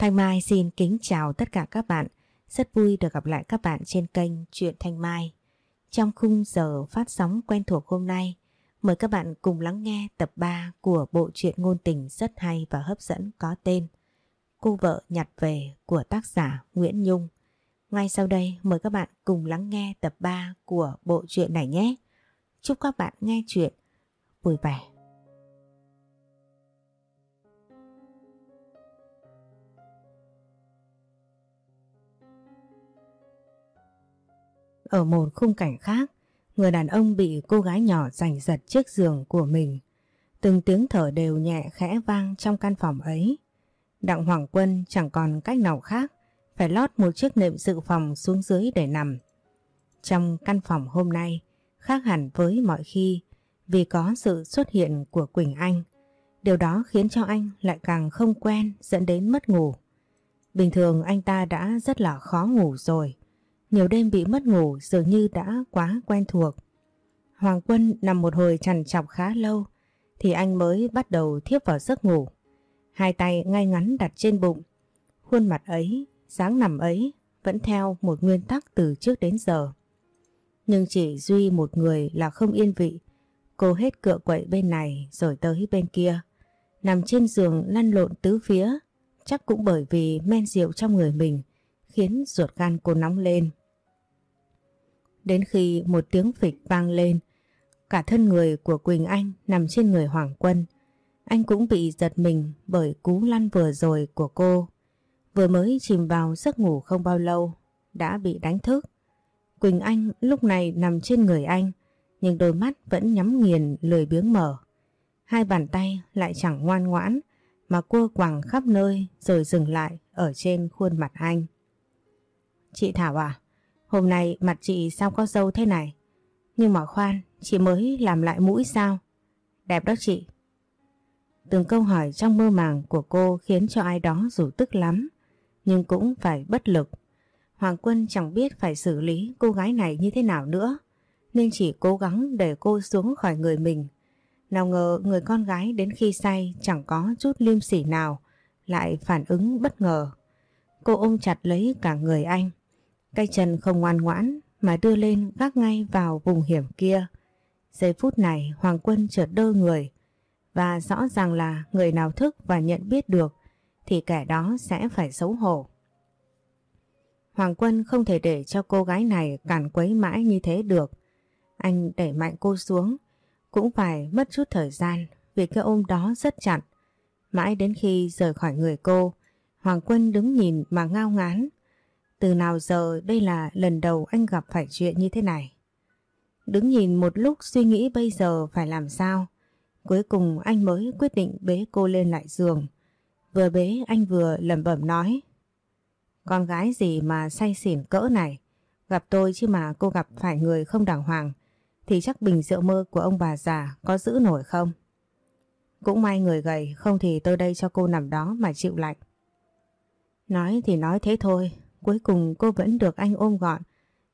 Thanh Mai xin kính chào tất cả các bạn. Rất vui được gặp lại các bạn trên kênh Truyện Thanh Mai. Trong khung giờ phát sóng quen thuộc hôm nay, mời các bạn cùng lắng nghe tập 3 của bộ truyện ngôn tình rất hay và hấp dẫn có tên Cô vợ nhặt về của tác giả Nguyễn Nhung. Ngay sau đây mời các bạn cùng lắng nghe tập 3 của bộ truyện này nhé. Chúc các bạn nghe chuyện vui vẻ. Ở một khung cảnh khác, người đàn ông bị cô gái nhỏ giành giật chiếc giường của mình. Từng tiếng thở đều nhẹ khẽ vang trong căn phòng ấy. Đặng Hoàng Quân chẳng còn cách nào khác, phải lót một chiếc nệm dự phòng xuống dưới để nằm. Trong căn phòng hôm nay, khác hẳn với mọi khi vì có sự xuất hiện của Quỳnh Anh. Điều đó khiến cho anh lại càng không quen dẫn đến mất ngủ. Bình thường anh ta đã rất là khó ngủ rồi. Nhiều đêm bị mất ngủ dường như đã quá quen thuộc. Hoàng Quân nằm một hồi trằn trọc khá lâu thì anh mới bắt đầu thiếp vào giấc ngủ. Hai tay ngay ngắn đặt trên bụng. Khuôn mặt ấy, dáng nằm ấy vẫn theo một nguyên tắc từ trước đến giờ. Nhưng chỉ duy một người là không yên vị. Cô hết cựa quậy bên này rồi tới bên kia. Nằm trên giường lăn lộn tứ phía. Chắc cũng bởi vì men rượu trong người mình khiến ruột gan cô nóng lên. Đến khi một tiếng phịch vang lên, cả thân người của Quỳnh Anh nằm trên người Hoàng Quân. Anh cũng bị giật mình bởi cú lăn vừa rồi của cô. Vừa mới chìm vào giấc ngủ không bao lâu, đã bị đánh thức. Quỳnh Anh lúc này nằm trên người anh, nhưng đôi mắt vẫn nhắm nghiền lười biếng mở. Hai bàn tay lại chẳng ngoan ngoãn, mà cua quẳng khắp nơi rồi dừng lại ở trên khuôn mặt anh. Chị Thảo à, hôm nay mặt chị sao có dâu thế này? Nhưng mà khoan, chị mới làm lại mũi sao? Đẹp đó chị. Từng câu hỏi trong mơ màng của cô khiến cho ai đó dù tức lắm, nhưng cũng phải bất lực. Hoàng Quân chẳng biết phải xử lý cô gái này như thế nào nữa, nên chỉ cố gắng để cô xuống khỏi người mình. Nào ngờ người con gái đến khi say chẳng có chút liêm sỉ nào, lại phản ứng bất ngờ. Cô ôm chặt lấy cả người anh, cây chân không ngoan ngoãn mà đưa lên gác ngay vào vùng hiểm kia. Giây phút này Hoàng Quân chợt đơ người, và rõ ràng là người nào thức và nhận biết được thì kẻ đó sẽ phải xấu hổ. Hoàng Quân không thể để cho cô gái này cản quấy mãi như thế được. Anh đẩy mạnh cô xuống, cũng phải mất chút thời gian vì cái ôm đó rất chặt. Mãi đến khi rời khỏi người cô, Hoàng Quân đứng nhìn mà ngao ngán. Từ nào giờ đây là lần đầu anh gặp phải chuyện như thế này. Đứng nhìn một lúc suy nghĩ bây giờ phải làm sao. Cuối cùng anh mới quyết định bế cô lên lại giường. Vừa bế, anh vừa lẩm bẩm nói. Con gái gì mà say xỉn cỡ này. Gặp tôi chứ mà cô gặp phải người không đàng hoàng. Thì chắc bình rượu mơ của ông bà già có giữ nổi không? Cũng may người gầy, không thì tôi đây cho cô nằm đó mà chịu lạnh. Nói thì nói thế thôi. Cuối cùng cô vẫn được anh ôm gọn.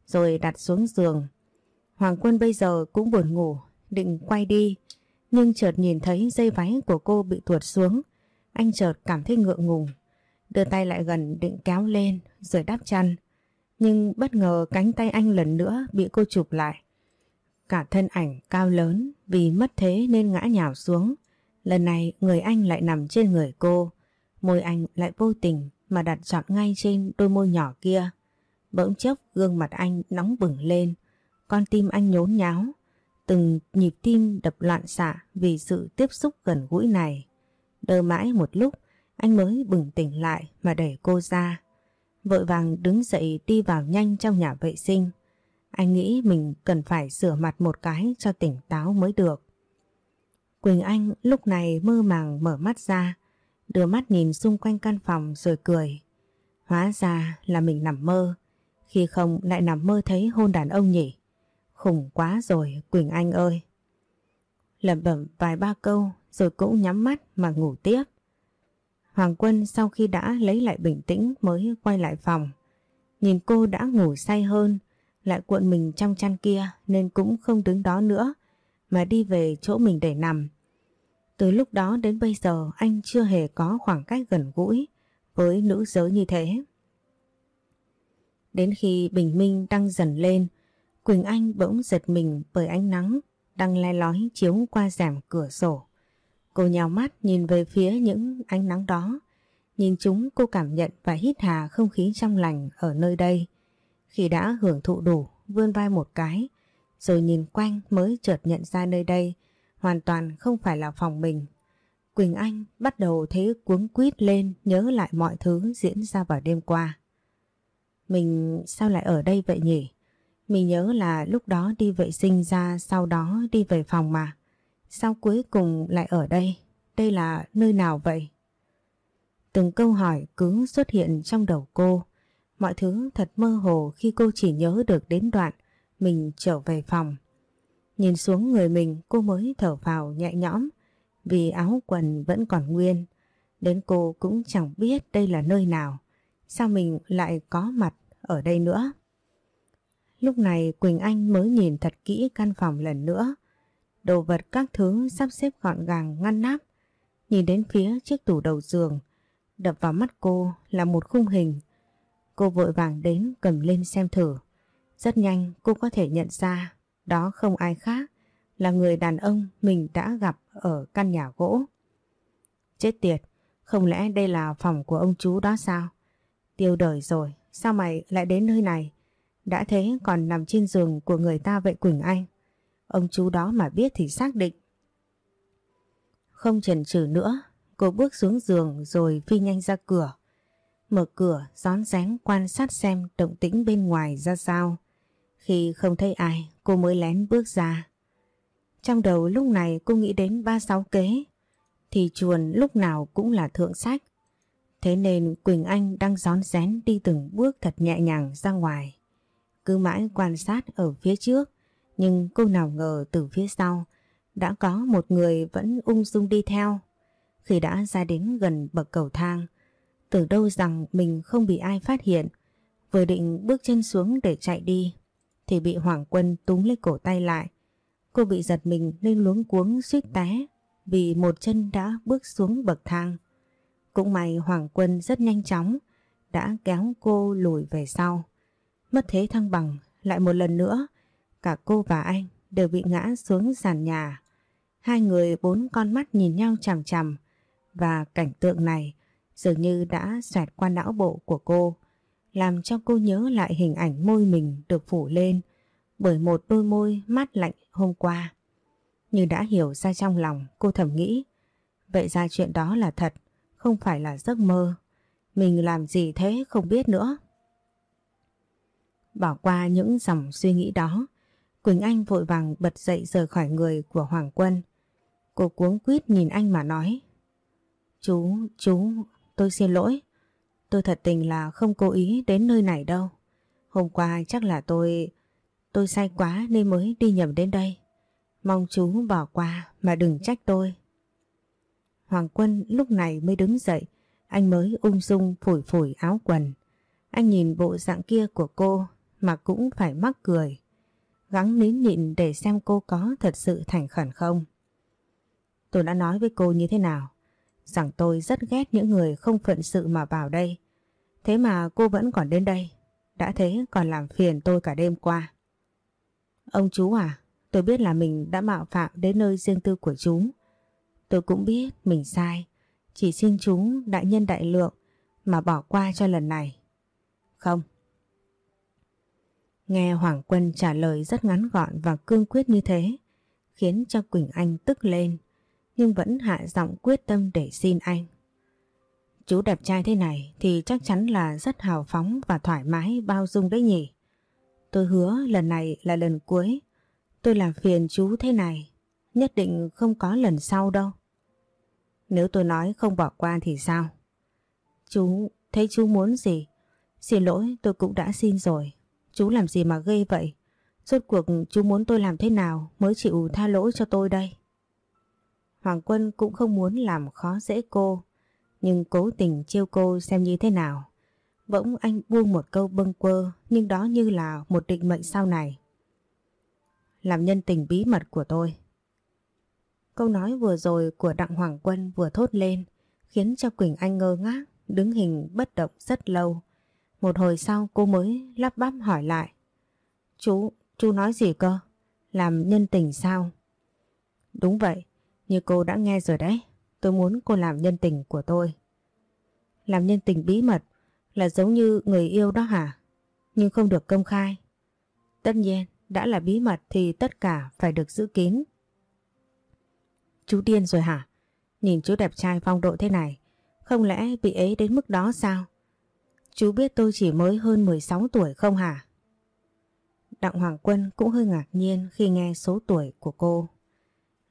Rồi đặt xuống giường. Hoàng Quân bây giờ cũng buồn ngủ. Định quay đi nhưng chợt nhìn thấy dây váy của cô bị tuột xuống, anh chợt cảm thấy ngượng ngùng. Đưa tay lại gần định kéo lên rồi đắp chăn. Nhưng bất ngờ cánh tay anh lần nữa bị cô chụp lại. Cả thân ảnh cao lớn vì mất thế nên ngã nhào xuống. Lần này người anh lại nằm trên người cô. Môi anh lại vô tình mà đặt trọn ngay trên đôi môi nhỏ kia. Bỗng chốc gương mặt anh nóng bừng lên. Con tim anh nhốn nháo. Từng nhịp tim đập loạn xạ vì sự tiếp xúc gần gũi này. Đơ mãi một lúc, anh mới bừng tỉnh lại mà đẩy cô ra. Vội vàng đứng dậy đi vào nhanh trong nhà vệ sinh. Anh nghĩ mình cần phải rửa mặt một cái cho tỉnh táo mới được. Quỳnh Anh lúc này mơ màng mở mắt ra, đưa mắt nhìn xung quanh căn phòng rồi cười. Hóa ra là mình nằm mơ, khi không lại nằm mơ thấy hôn đàn ông nhỉ. Khủng quá rồi Quỳnh Anh ơi. Lẩm bẩm vài ba câu rồi cũng nhắm mắt mà ngủ tiếp. Hoàng Quân sau khi đã lấy lại bình tĩnh mới quay lại phòng. Nhìn cô đã ngủ say hơn, lại cuộn mình trong chăn kia nên cũng không đứng đó nữa mà đi về chỗ mình để nằm. Từ lúc đó đến bây giờ anh chưa hề có khoảng cách gần gũi với nữ giới như thế. Đến khi bình minh đang dần lên, Quỳnh Anh bỗng giật mình bởi ánh nắng đang le lói chiếu qua rèm cửa sổ. Cô nhào mắt nhìn về phía những ánh nắng đó. Nhìn chúng cô cảm nhận và hít hà không khí trong lành ở nơi đây. Khi đã hưởng thụ đủ, vươn vai một cái, rồi nhìn quanh mới chợt nhận ra nơi đây hoàn toàn không phải là phòng mình. Quỳnh Anh bắt đầu thấy cuống quýt lên, nhớ lại mọi thứ diễn ra vào đêm qua. Mình sao lại ở đây vậy nhỉ? Mình nhớ là lúc đó đi vệ sinh ra, sau đó đi về phòng mà. Sao cuối cùng lại ở đây? Đây là nơi nào vậy? Từng câu hỏi cứ xuất hiện trong đầu cô. Mọi thứ thật mơ hồ khi cô chỉ nhớ được đến đoạn mình trở về phòng. Nhìn xuống người mình, cô mới thở vào nhẹ nhõm, vì áo quần vẫn còn nguyên. Đến cô cũng chẳng biết đây là nơi nào. Sao mình lại có mặt ở đây nữa? Lúc này Quỳnh Anh mới nhìn thật kỹ căn phòng lần nữa. Đồ vật các thứ sắp xếp gọn gàng, ngăn nắp. Nhìn đến phía chiếc tủ đầu giường. Đập vào mắt cô là một khung hình. Cô vội vàng đến cầm lên xem thử. Rất nhanh cô có thể nhận ra đó không ai khác là người đàn ông mình đã gặp ở căn nhà gỗ. Chết tiệt, không lẽ đây là phòng của ông chú đó sao? Tiêu đời rồi, sao mày lại đến nơi này? Đã thế còn nằm trên giường của người ta vậy Quỳnh Anh. Ông chú đó mà biết thì xác định. Không chần chừ nữa, cô bước xuống giường rồi phi nhanh ra cửa. Mở cửa, rón rén quan sát xem động tĩnh bên ngoài ra sao. Khi không thấy ai, cô mới lén bước ra. Trong đầu lúc này cô nghĩ đến ba sáu kế, thì chuồn lúc nào cũng là thượng sách. Thế nên Quỳnh Anh đang rón rén đi từng bước thật nhẹ nhàng ra ngoài. Cứ mãi quan sát ở phía trước, nhưng cô nào ngờ từ phía sau đã có một người vẫn ung dung đi theo. Khi đã ra đến gần bậc cầu thang, từ đâu rằng mình không bị ai phát hiện, vừa định bước chân xuống để chạy đi, thì bị Hoàng Quân túm lấy cổ tay lại. Cô bị giật mình nên luống cuống suýt té, vì một chân đã bước xuống bậc thang. Cũng may Hoàng Quân rất nhanh chóng, đã kéo cô lùi về sau. Mất thế thăng bằng, lại một lần nữa, cả cô và anh đều bị ngã xuống sàn nhà. Hai người bốn con mắt nhìn nhau chằm chằm, và cảnh tượng này dường như đã xoẹt qua não bộ của cô làm cho cô nhớ lại hình ảnh môi mình được phủ lên bởi một đôi môi mát lạnh hôm qua. Như đã hiểu ra trong lòng cô thầm nghĩ vậy ra chuyện đó là thật không phải là giấc mơ. Mình làm gì thế không biết nữa. Bỏ qua những dòng suy nghĩ đó, Quỳnh Anh vội vàng bật dậy rời khỏi người của Hoàng Quân. Cô cuống quýt nhìn anh mà nói. Chú, chú, tôi xin lỗi. Tôi thật tình là không cố ý đến nơi này đâu. Hôm qua chắc là tôi... Tôi say quá nên mới đi nhầm đến đây. Mong chú bỏ qua mà đừng trách tôi. Hoàng Quân lúc này mới đứng dậy. Anh mới ung dung phủi phủi áo quần. Anh nhìn bộ dạng kia của cô mà cũng phải mắc cười. Gắng nín nhịn để xem cô có thật sự thành khẩn không. Tôi đã nói với cô như thế nào? Rằng tôi rất ghét những người không phận sự mà vào đây. Thế mà cô vẫn còn đến đây. Đã thế còn làm phiền tôi cả đêm qua. Ông chú à, tôi biết là mình đã mạo phạm đến nơi riêng tư của chú. Tôi cũng biết mình sai. Chỉ xin chú đại nhân đại lượng mà bỏ qua cho lần này. Không, Nghe Hoàng Quân trả lời rất ngắn gọn và cương quyết như thế, khiến cho Quỳnh Anh tức lên, nhưng vẫn hạ giọng quyết tâm để xin anh. Chú đẹp trai thế này thì chắc chắn là rất hào phóng và thoải mái bao dung đấy nhỉ. Tôi hứa lần này là lần cuối, tôi làm phiền chú thế này, nhất định không có lần sau đâu. Nếu tôi nói không bỏ qua thì sao? Chú, thấy chú muốn gì? Xin lỗi tôi cũng đã xin rồi, Chú làm gì mà ghê vậy? Rốt cuộc chú muốn tôi làm thế nào mới chịu tha lỗi cho tôi đây? Hoàng Quân cũng không muốn làm khó dễ cô, nhưng cố tình trêu cô xem như thế nào. Bỗng anh buông một câu bâng quơ, nhưng đó như là một định mệnh sau này. Làm nhân tình bí mật của tôi. Câu nói vừa rồi của Đặng Hoàng Quân vừa thốt lên, khiến cho Quỳnh Anh ngơ ngác, đứng hình bất động rất lâu. Một hồi sau cô mới lắp bắp hỏi lại. Chú, chú nói gì cơ? Làm nhân tình sao? Đúng vậy, như cô đã nghe rồi đấy. Tôi muốn cô làm nhân tình của tôi. Làm nhân tình bí mật là giống như người yêu đó hả? Nhưng không được công khai. Tất nhiên, đã là bí mật thì tất cả phải được giữ kín. Chú điên rồi hả? Nhìn chú đẹp trai phong độ thế này, không lẽ bị ấy đến mức đó sao? Chú biết tôi chỉ mới hơn 16 tuổi không hả? Đặng Hoàng Quân cũng hơi ngạc nhiên khi nghe số tuổi của cô.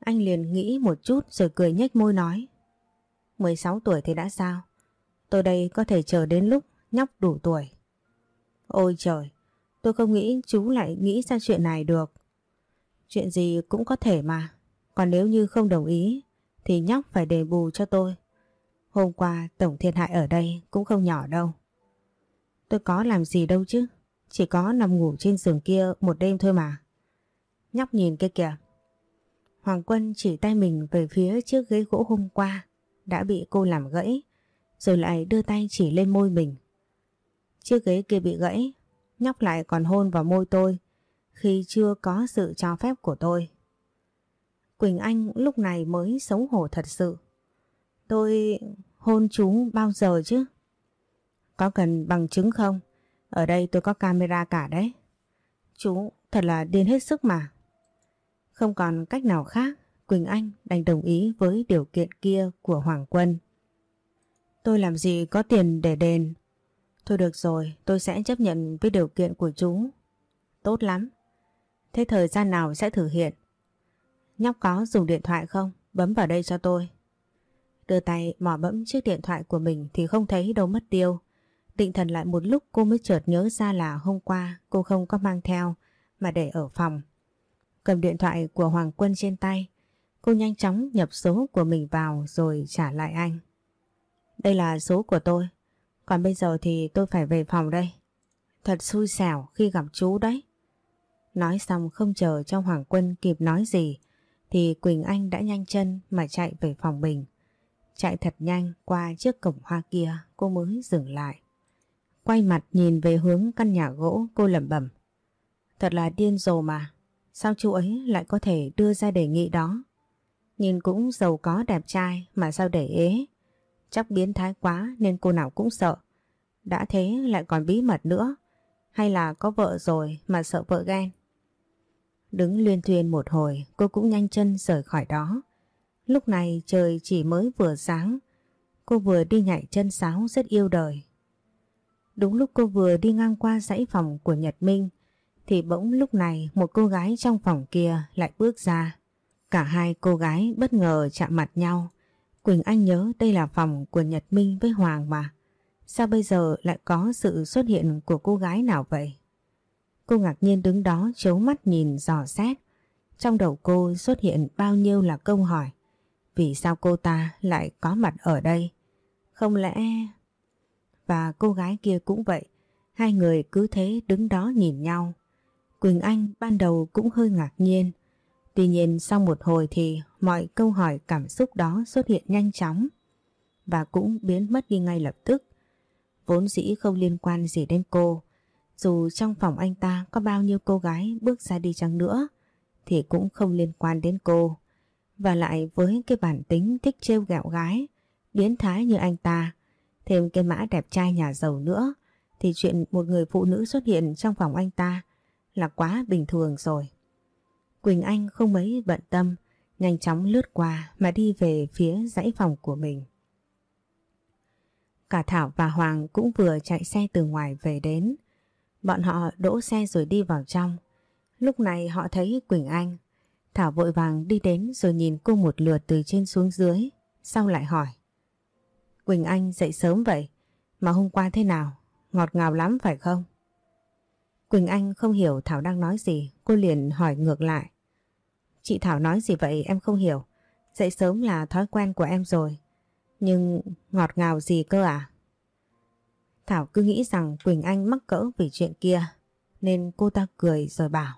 Anh liền nghĩ một chút rồi cười nhếch môi nói. 16 tuổi thì đã sao? Tôi đây có thể chờ đến lúc nhóc đủ tuổi. Ôi trời, tôi không nghĩ chú lại nghĩ ra chuyện này được. Chuyện gì cũng có thể mà. Còn nếu như không đồng ý thì nhóc phải đền bù cho tôi. Hôm qua tổng thiệt hại ở đây cũng không nhỏ đâu. Tôi có làm gì đâu chứ. Chỉ có nằm ngủ trên giường kia một đêm thôi mà. Nhóc nhìn kia kìa. Hoàng Quân chỉ tay mình về phía chiếc ghế gỗ hôm qua, đã bị cô làm gãy, rồi lại đưa tay chỉ lên môi mình. Chiếc ghế kia bị gãy, nhóc lại còn hôn vào môi tôi, khi chưa có sự cho phép của tôi. Quỳnh Anh lúc này mới xấu hổ thật sự. Tôi hôn chú bao giờ chứ? Có cần bằng chứng không? Ở đây tôi có camera cả đấy. Chú thật là điên hết sức mà. Không còn cách nào khác, Quỳnh Anh đành đồng ý với điều kiện kia của Hoàng Quân. Tôi làm gì có tiền để đền. Thôi được rồi, tôi sẽ chấp nhận với điều kiện của chú. Tốt lắm. Thế thời gian nào sẽ thử hiện? Nhóc có dùng điện thoại không? Bấm vào đây cho tôi. Đưa tay mò bấm chiếc điện thoại của mình thì không thấy đâu mất tiêu. Định thần lại một lúc cô mới chợt nhớ ra là hôm qua cô không có mang theo mà để ở phòng. Cầm điện thoại của Hoàng Quân trên tay, cô nhanh chóng nhập số của mình vào rồi trả lại anh. Đây là số của tôi, còn bây giờ thì tôi phải về phòng đây. Thật xui xẻo khi gặp chú đấy. Nói xong không chờ cho Hoàng Quân kịp nói gì thì Quỳnh Anh đã nhanh chân mà chạy về phòng mình. Chạy thật nhanh qua chiếc cổng hoa kia cô mới dừng lại. Quay mặt nhìn về hướng căn nhà gỗ cô lẩm bẩm. Thật là điên rồ mà. Sao chú ấy lại có thể đưa ra đề nghị đó? Nhìn cũng giàu có đẹp trai mà sao để ế? Chắc biến thái quá nên cô nào cũng sợ. Đã thế lại còn bí mật nữa. Hay là có vợ rồi mà sợ vợ ghen? Đứng luyên thuyên một hồi, cô cũng nhanh chân rời khỏi đó. Lúc này trời chỉ mới vừa sáng. Cô vừa đi nhảy chân sáo rất yêu đời. Đúng lúc cô vừa đi ngang qua dãy phòng của Nhật Minh thì bỗng lúc này một cô gái trong phòng kia lại bước ra. Cả hai cô gái bất ngờ chạm mặt nhau. Quỳnh Anh nhớ đây là phòng của Nhật Minh với Hoàng mà. Sao bây giờ lại có sự xuất hiện của cô gái nào vậy? Cô ngạc nhiên đứng đó chấu mắt nhìn dò xét. Trong đầu cô xuất hiện bao nhiêu là câu hỏi. Vì sao cô ta lại có mặt ở đây? Không lẽ... Và cô gái kia cũng vậy. Hai người cứ thế đứng đó nhìn nhau. Quỳnh Anh ban đầu cũng hơi ngạc nhiên. Tuy nhiên sau một hồi thì mọi câu hỏi cảm xúc đó xuất hiện nhanh chóng và cũng biến mất đi ngay lập tức. Vốn dĩ không liên quan gì đến cô. Dù trong phòng anh ta có bao nhiêu cô gái bước ra đi chăng nữa thì cũng không liên quan đến cô. Và lại với cái bản tính thích trêu ghẹo gái, biến thái như anh ta, thêm cái mã đẹp trai nhà giàu nữa thì chuyện một người phụ nữ xuất hiện trong phòng anh ta là quá bình thường rồi. Quỳnh Anh không mấy bận tâm, nhanh chóng lướt qua mà đi về phía dãy phòng của mình. Cả Thảo và Hoàng cũng vừa chạy xe từ ngoài về đến. Bọn họ đỗ xe rồi đi vào trong. Lúc này họ thấy Quỳnh Anh. Thảo vội vàng đi đến rồi nhìn cô một lượt từ trên xuống dưới. Sau lại hỏi. Quỳnh Anh dậy sớm vậy. Mà hôm qua thế nào? Ngọt ngào lắm phải không? Quỳnh Anh không hiểu Thảo đang nói gì. Cô liền hỏi ngược lại. Chị Thảo nói gì vậy em không hiểu. Dậy sớm là thói quen của em rồi. Nhưng ngọt ngào gì cơ à? Thảo cứ nghĩ rằng Quỳnh Anh mắc cỡ vì chuyện kia, nên cô ta cười rồi bảo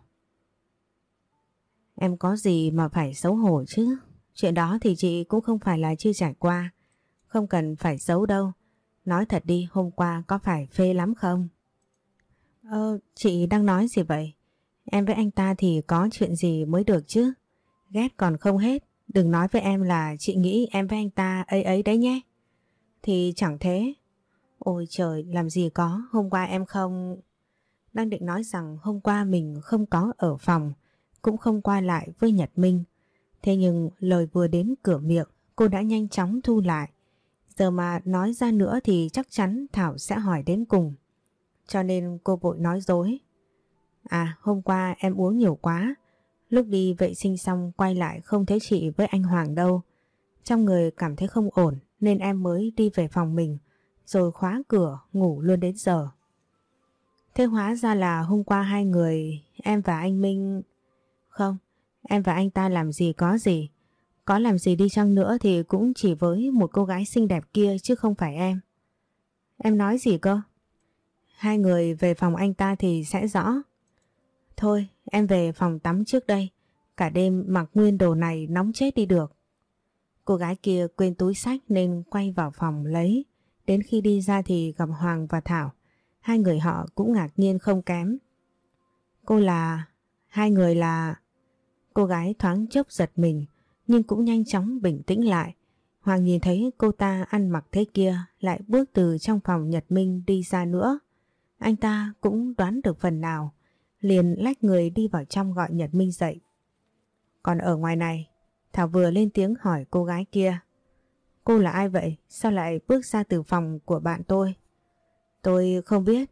Em có gì mà phải xấu hổ chứ Chuyện đó thì chị cũng không phải là chưa trải qua Không cần phải xấu đâu Nói thật đi, hôm qua có phải phê lắm không? Ờ, chị đang nói gì vậy? Em với anh ta thì có chuyện gì mới được chứ? Ghét còn không hết, đừng nói với em là chị nghĩ em với anh ta ấy ấy đấy nhé. Thì chẳng thế. Ôi trời, làm gì có, hôm qua em không... Đang định nói rằng hôm qua mình không có ở phòng, cũng không qua lại với Nhật Minh. Thế nhưng lời vừa đến cửa miệng, cô đã nhanh chóng thu lại. Giờ mà nói ra nữa thì chắc chắn Thảo sẽ hỏi đến cùng. Cho nên cô vội nói dối. À hôm qua em uống nhiều quá. Lúc đi vệ sinh xong quay lại không thấy chị với anh Hoàng đâu. Trong người cảm thấy không ổn nên em mới đi về phòng mình rồi khóa cửa ngủ luôn đến giờ. Thế hóa ra là hôm qua hai người em và anh Minh... Không, em và anh ta làm gì có gì. Có làm gì đi chăng nữa thì cũng chỉ với một cô gái xinh đẹp kia chứ không phải em. Em nói gì cơ? Hai người về phòng anh ta thì sẽ rõ. Thôi, em về phòng tắm trước đây. Cả đêm mặc nguyên đồ này nóng chết đi được. Cô gái kia quên túi sách nên quay vào phòng lấy. Đến khi đi ra thì gặp Hoàng và Thảo. Hai người họ cũng ngạc nhiên không kém. Cô là... Hai người là... Cô gái thoáng chốc giật mình nhưng cũng nhanh chóng bình tĩnh lại. Hoàng nhìn thấy cô ta ăn mặc thế kia lại bước từ trong phòng Nhật Minh đi ra nữa. Anh ta cũng đoán được phần nào, liền lách người đi vào trong gọi Nhật Minh dậy. Còn ở ngoài này, Thảo vừa lên tiếng hỏi cô gái kia. Cô là ai vậy? Sao lại bước ra từ phòng của bạn tôi? Tôi không biết.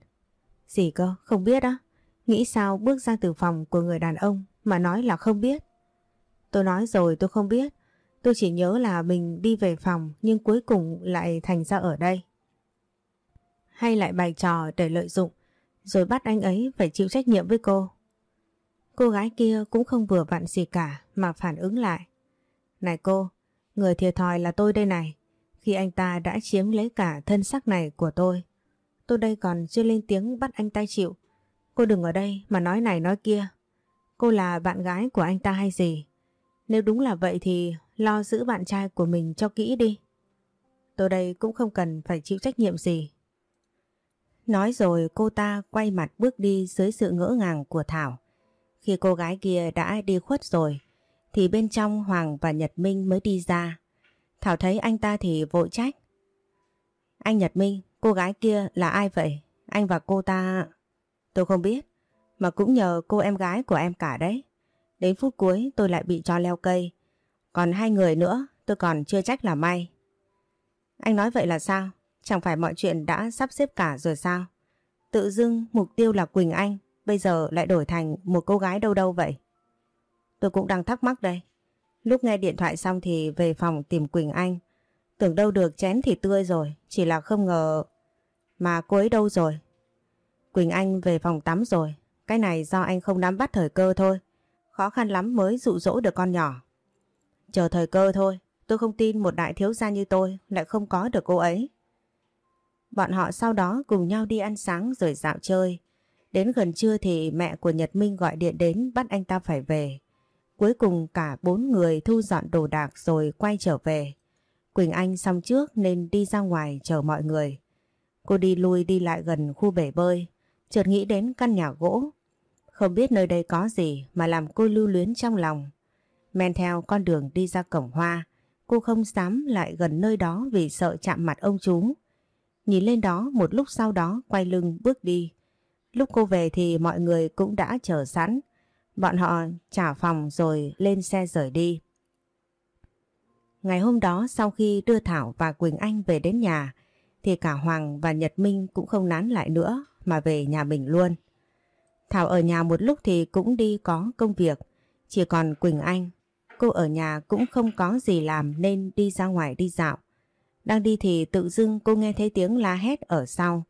Gì cơ? Không biết á? Nghĩ sao bước ra từ phòng của người đàn ông mà nói là không biết? Tôi nói rồi tôi không biết. Tôi chỉ nhớ là mình đi về phòng nhưng cuối cùng lại thành ra ở đây. Hay lại bày trò để lợi dụng rồi bắt anh ấy phải chịu trách nhiệm với cô. Cô gái kia cũng không vừa vặn gì cả mà phản ứng lại. Này cô, người thiệt thòi là tôi đây này. Khi anh ta đã chiếm lấy cả thân xác này của tôi. Tôi đây còn chưa lên tiếng bắt anh ta chịu. Cô đừng ở đây mà nói này nói kia. Cô là bạn gái của anh ta hay gì? Nếu đúng là vậy thì lo giữ bạn trai của mình cho kỹ đi. Tôi đây cũng không cần phải chịu trách nhiệm gì. Nói rồi cô ta quay mặt bước đi dưới sự ngỡ ngàng của Thảo. Khi cô gái kia đã đi khuất rồi, thì bên trong Hoàng và Nhật Minh mới đi ra. Thảo thấy anh ta thì vội trách. Anh Nhật Minh, cô gái kia là ai vậy? Anh và cô ta... Tôi không biết, mà cũng nhờ cô em gái của em cả đấy. Đến phút cuối tôi lại bị cho leo cây. Còn hai người nữa tôi còn chưa trách là may. Anh nói vậy là sao? Chẳng phải mọi chuyện đã sắp xếp cả rồi sao? Tự dưng mục tiêu là Quỳnh Anh, bây giờ lại đổi thành một cô gái đâu đâu vậy? Tôi cũng đang thắc mắc đây. Lúc nghe điện thoại xong thì về phòng tìm Quỳnh Anh. Tưởng đâu được chén thì tươi rồi, chỉ là không ngờ... Mà cô ấy đâu rồi? Quỳnh Anh về phòng tắm rồi, cái này do anh không nắm bắt thời cơ thôi. Khó khăn lắm mới dụ dỗ được con nhỏ. Chờ thời cơ thôi, tôi không tin một đại thiếu gia như tôi lại không có được cô ấy. Bọn họ sau đó cùng nhau đi ăn sáng rồi dạo chơi. Đến gần trưa thì mẹ của Nhật Minh gọi điện đến bắt anh ta phải về. Cuối cùng cả bốn người thu dọn đồ đạc rồi quay trở về. Quỳnh Anh xong trước nên đi ra ngoài chờ mọi người. Cô đi lui đi lại gần khu bể bơi, chợt nghĩ đến căn nhà gỗ không biết nơi đây có gì mà làm cô lưu luyến trong lòng. Men theo con đường đi ra cổng hoa, cô không dám lại gần nơi đó vì sợ chạm mặt ông chú. Nhìn lên đó một lúc sau đó quay lưng bước đi. Lúc cô về thì mọi người cũng đã chờ sẵn. Bọn họ trả phòng rồi lên xe rời đi. Ngày hôm đó sau khi đưa Thảo và Quỳnh Anh về đến nhà thì cả Hoàng và Nhật Minh cũng không nán lại nữa mà về nhà mình luôn. Thảo ở nhà một lúc thì cũng đi có công việc, chỉ còn Quỳnh Anh. Cô ở nhà cũng không có gì làm nên đi ra ngoài đi dạo. Đang đi thì tự dưng cô nghe thấy tiếng la hét ở sau.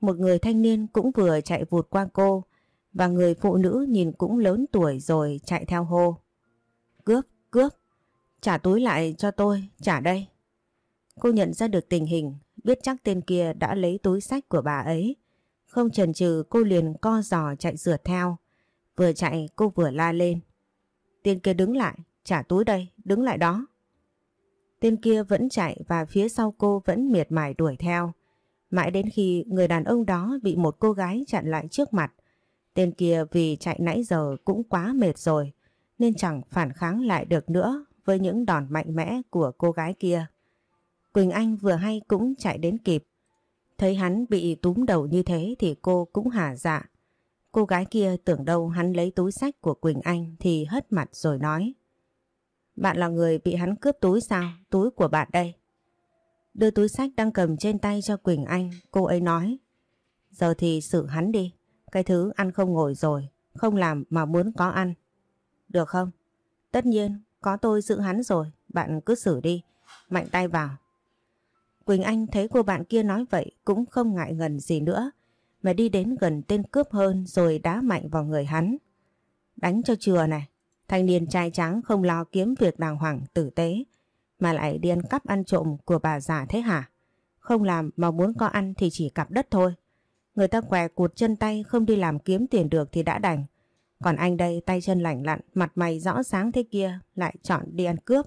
Một người thanh niên cũng vừa chạy vụt qua cô và người phụ nữ nhìn cũng lớn tuổi rồi chạy theo hô. Cướp, cướp, trả túi lại cho tôi, trả đây. Cô nhận ra được tình hình, biết chắc tên kia đã lấy túi sách của bà ấy không chần chừ cô liền co giò chạy rượt theo. Vừa chạy cô vừa la lên. Tên kia đứng lại, trả túi đây, đứng lại đó. Tên kia vẫn chạy và phía sau cô vẫn miệt mài đuổi theo. Mãi đến khi người đàn ông đó bị một cô gái chặn lại trước mặt. Tên kia vì chạy nãy giờ cũng quá mệt rồi, nên chẳng phản kháng lại được nữa với những đòn mạnh mẽ của cô gái kia. Quỳnh Anh vừa hay cũng chạy đến kịp. Thấy hắn bị túm đầu như thế thì cô cũng hả dạ. Cô gái kia tưởng đâu hắn lấy túi sách của Quỳnh Anh thì hất mặt rồi nói. Bạn là người bị hắn cướp túi sao? Túi của bạn đây. Đưa túi sách đang cầm trên tay cho Quỳnh Anh, cô ấy nói. Giờ thì xử hắn đi, cái thứ ăn không ngồi rồi, không làm mà muốn có ăn. Được không? Tất nhiên, có tôi giữ hắn rồi, bạn cứ xử đi, mạnh tay vào. Quỳnh Anh thấy cô bạn kia nói vậy cũng không ngại ngần gì nữa, mà đi đến gần tên cướp hơn rồi đá mạnh vào người hắn. Đánh cho chừa này, thanh niên trai trắng không lo kiếm việc đàng hoàng tử tế, mà lại đi ăn cắp ăn trộm của bà già thế hả? Không làm mà muốn có ăn thì chỉ cặp đất thôi. Người ta què cụt chân tay không đi làm kiếm tiền được thì đã đành. Còn anh đây tay chân lành lặn, mặt mày rõ sáng thế kia lại chọn đi ăn cướp.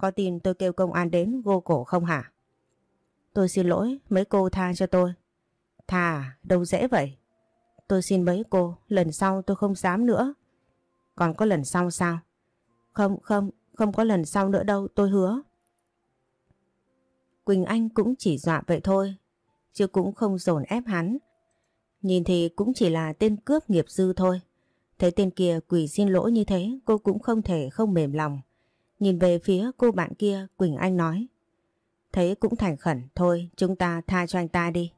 Có tin tôi kêu công an đến gô cổ không hả? Tôi xin lỗi, mấy cô tha cho tôi. Tha đâu dễ vậy? Tôi xin mấy cô, lần sau tôi không dám nữa. Còn có lần sau sao? Không, không, không có lần sau nữa đâu, tôi hứa. Quỳnh Anh cũng chỉ dọa vậy thôi, chứ cũng không dồn ép hắn. Nhìn thì cũng chỉ là tên cướp nghiệp dư thôi. Thấy tên kia quỳ xin lỗi như thế, cô cũng không thể không mềm lòng. Nhìn về phía cô bạn kia, Quỳnh Anh nói. Thấy cũng thành khẩn, thôi chúng ta tha cho anh ta đi.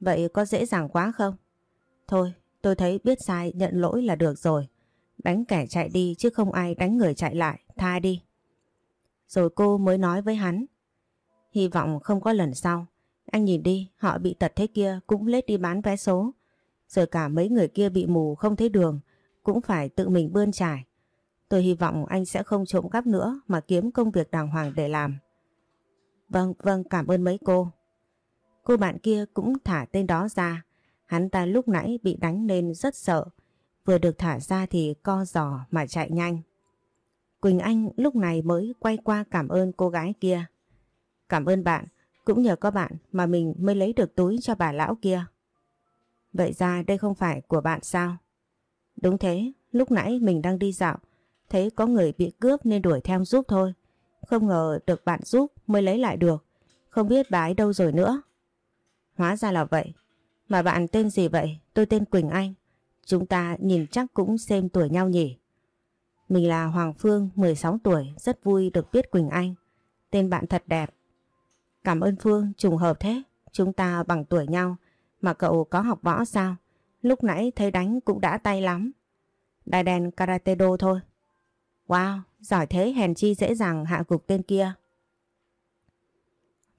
Vậy có dễ dàng quá không? Thôi, tôi thấy biết sai nhận lỗi là được rồi. Đánh kẻ chạy đi chứ không ai đánh người chạy lại, tha đi. Rồi cô mới nói với hắn. Hy vọng không có lần sau. Anh nhìn đi, họ bị tật thế kia cũng lết đi bán vé số. Rồi cả mấy người kia bị mù không thấy đường, cũng phải tự mình bươn trải. Tôi hy vọng anh sẽ không trộm cắp nữa mà kiếm công việc đàng hoàng để làm. Vâng, vâng, cảm ơn mấy cô. Cô bạn kia cũng thả tên đó ra. Hắn ta lúc nãy bị đánh nên rất sợ. Vừa được thả ra thì co giò mà chạy nhanh. Quỳnh Anh lúc này mới quay qua cảm ơn cô gái kia. Cảm ơn bạn, cũng nhờ có bạn mà mình mới lấy được túi cho bà lão kia. Vậy ra đây không phải của bạn sao? Đúng thế, lúc nãy mình đang đi dạo, thấy có người bị cướp nên đuổi theo giúp thôi. Không ngờ được bạn giúp mới lấy lại được, không biết bà ấy đâu rồi nữa. Hóa ra là vậy, mà bạn tên gì vậy? Tôi tên Quỳnh Anh. Chúng ta nhìn chắc cũng xem tuổi nhau nhỉ. Mình là Hoàng Phương, 16 tuổi, rất vui được biết Quỳnh Anh. Tên bạn thật đẹp. Cảm ơn Phương, trùng hợp thế. Chúng ta bằng tuổi nhau, mà cậu có học võ sao? Lúc nãy thấy đánh cũng đã tay lắm. Đài đen karate do thôi. Wow, giỏi thế hèn chi dễ dàng hạ gục tên kia.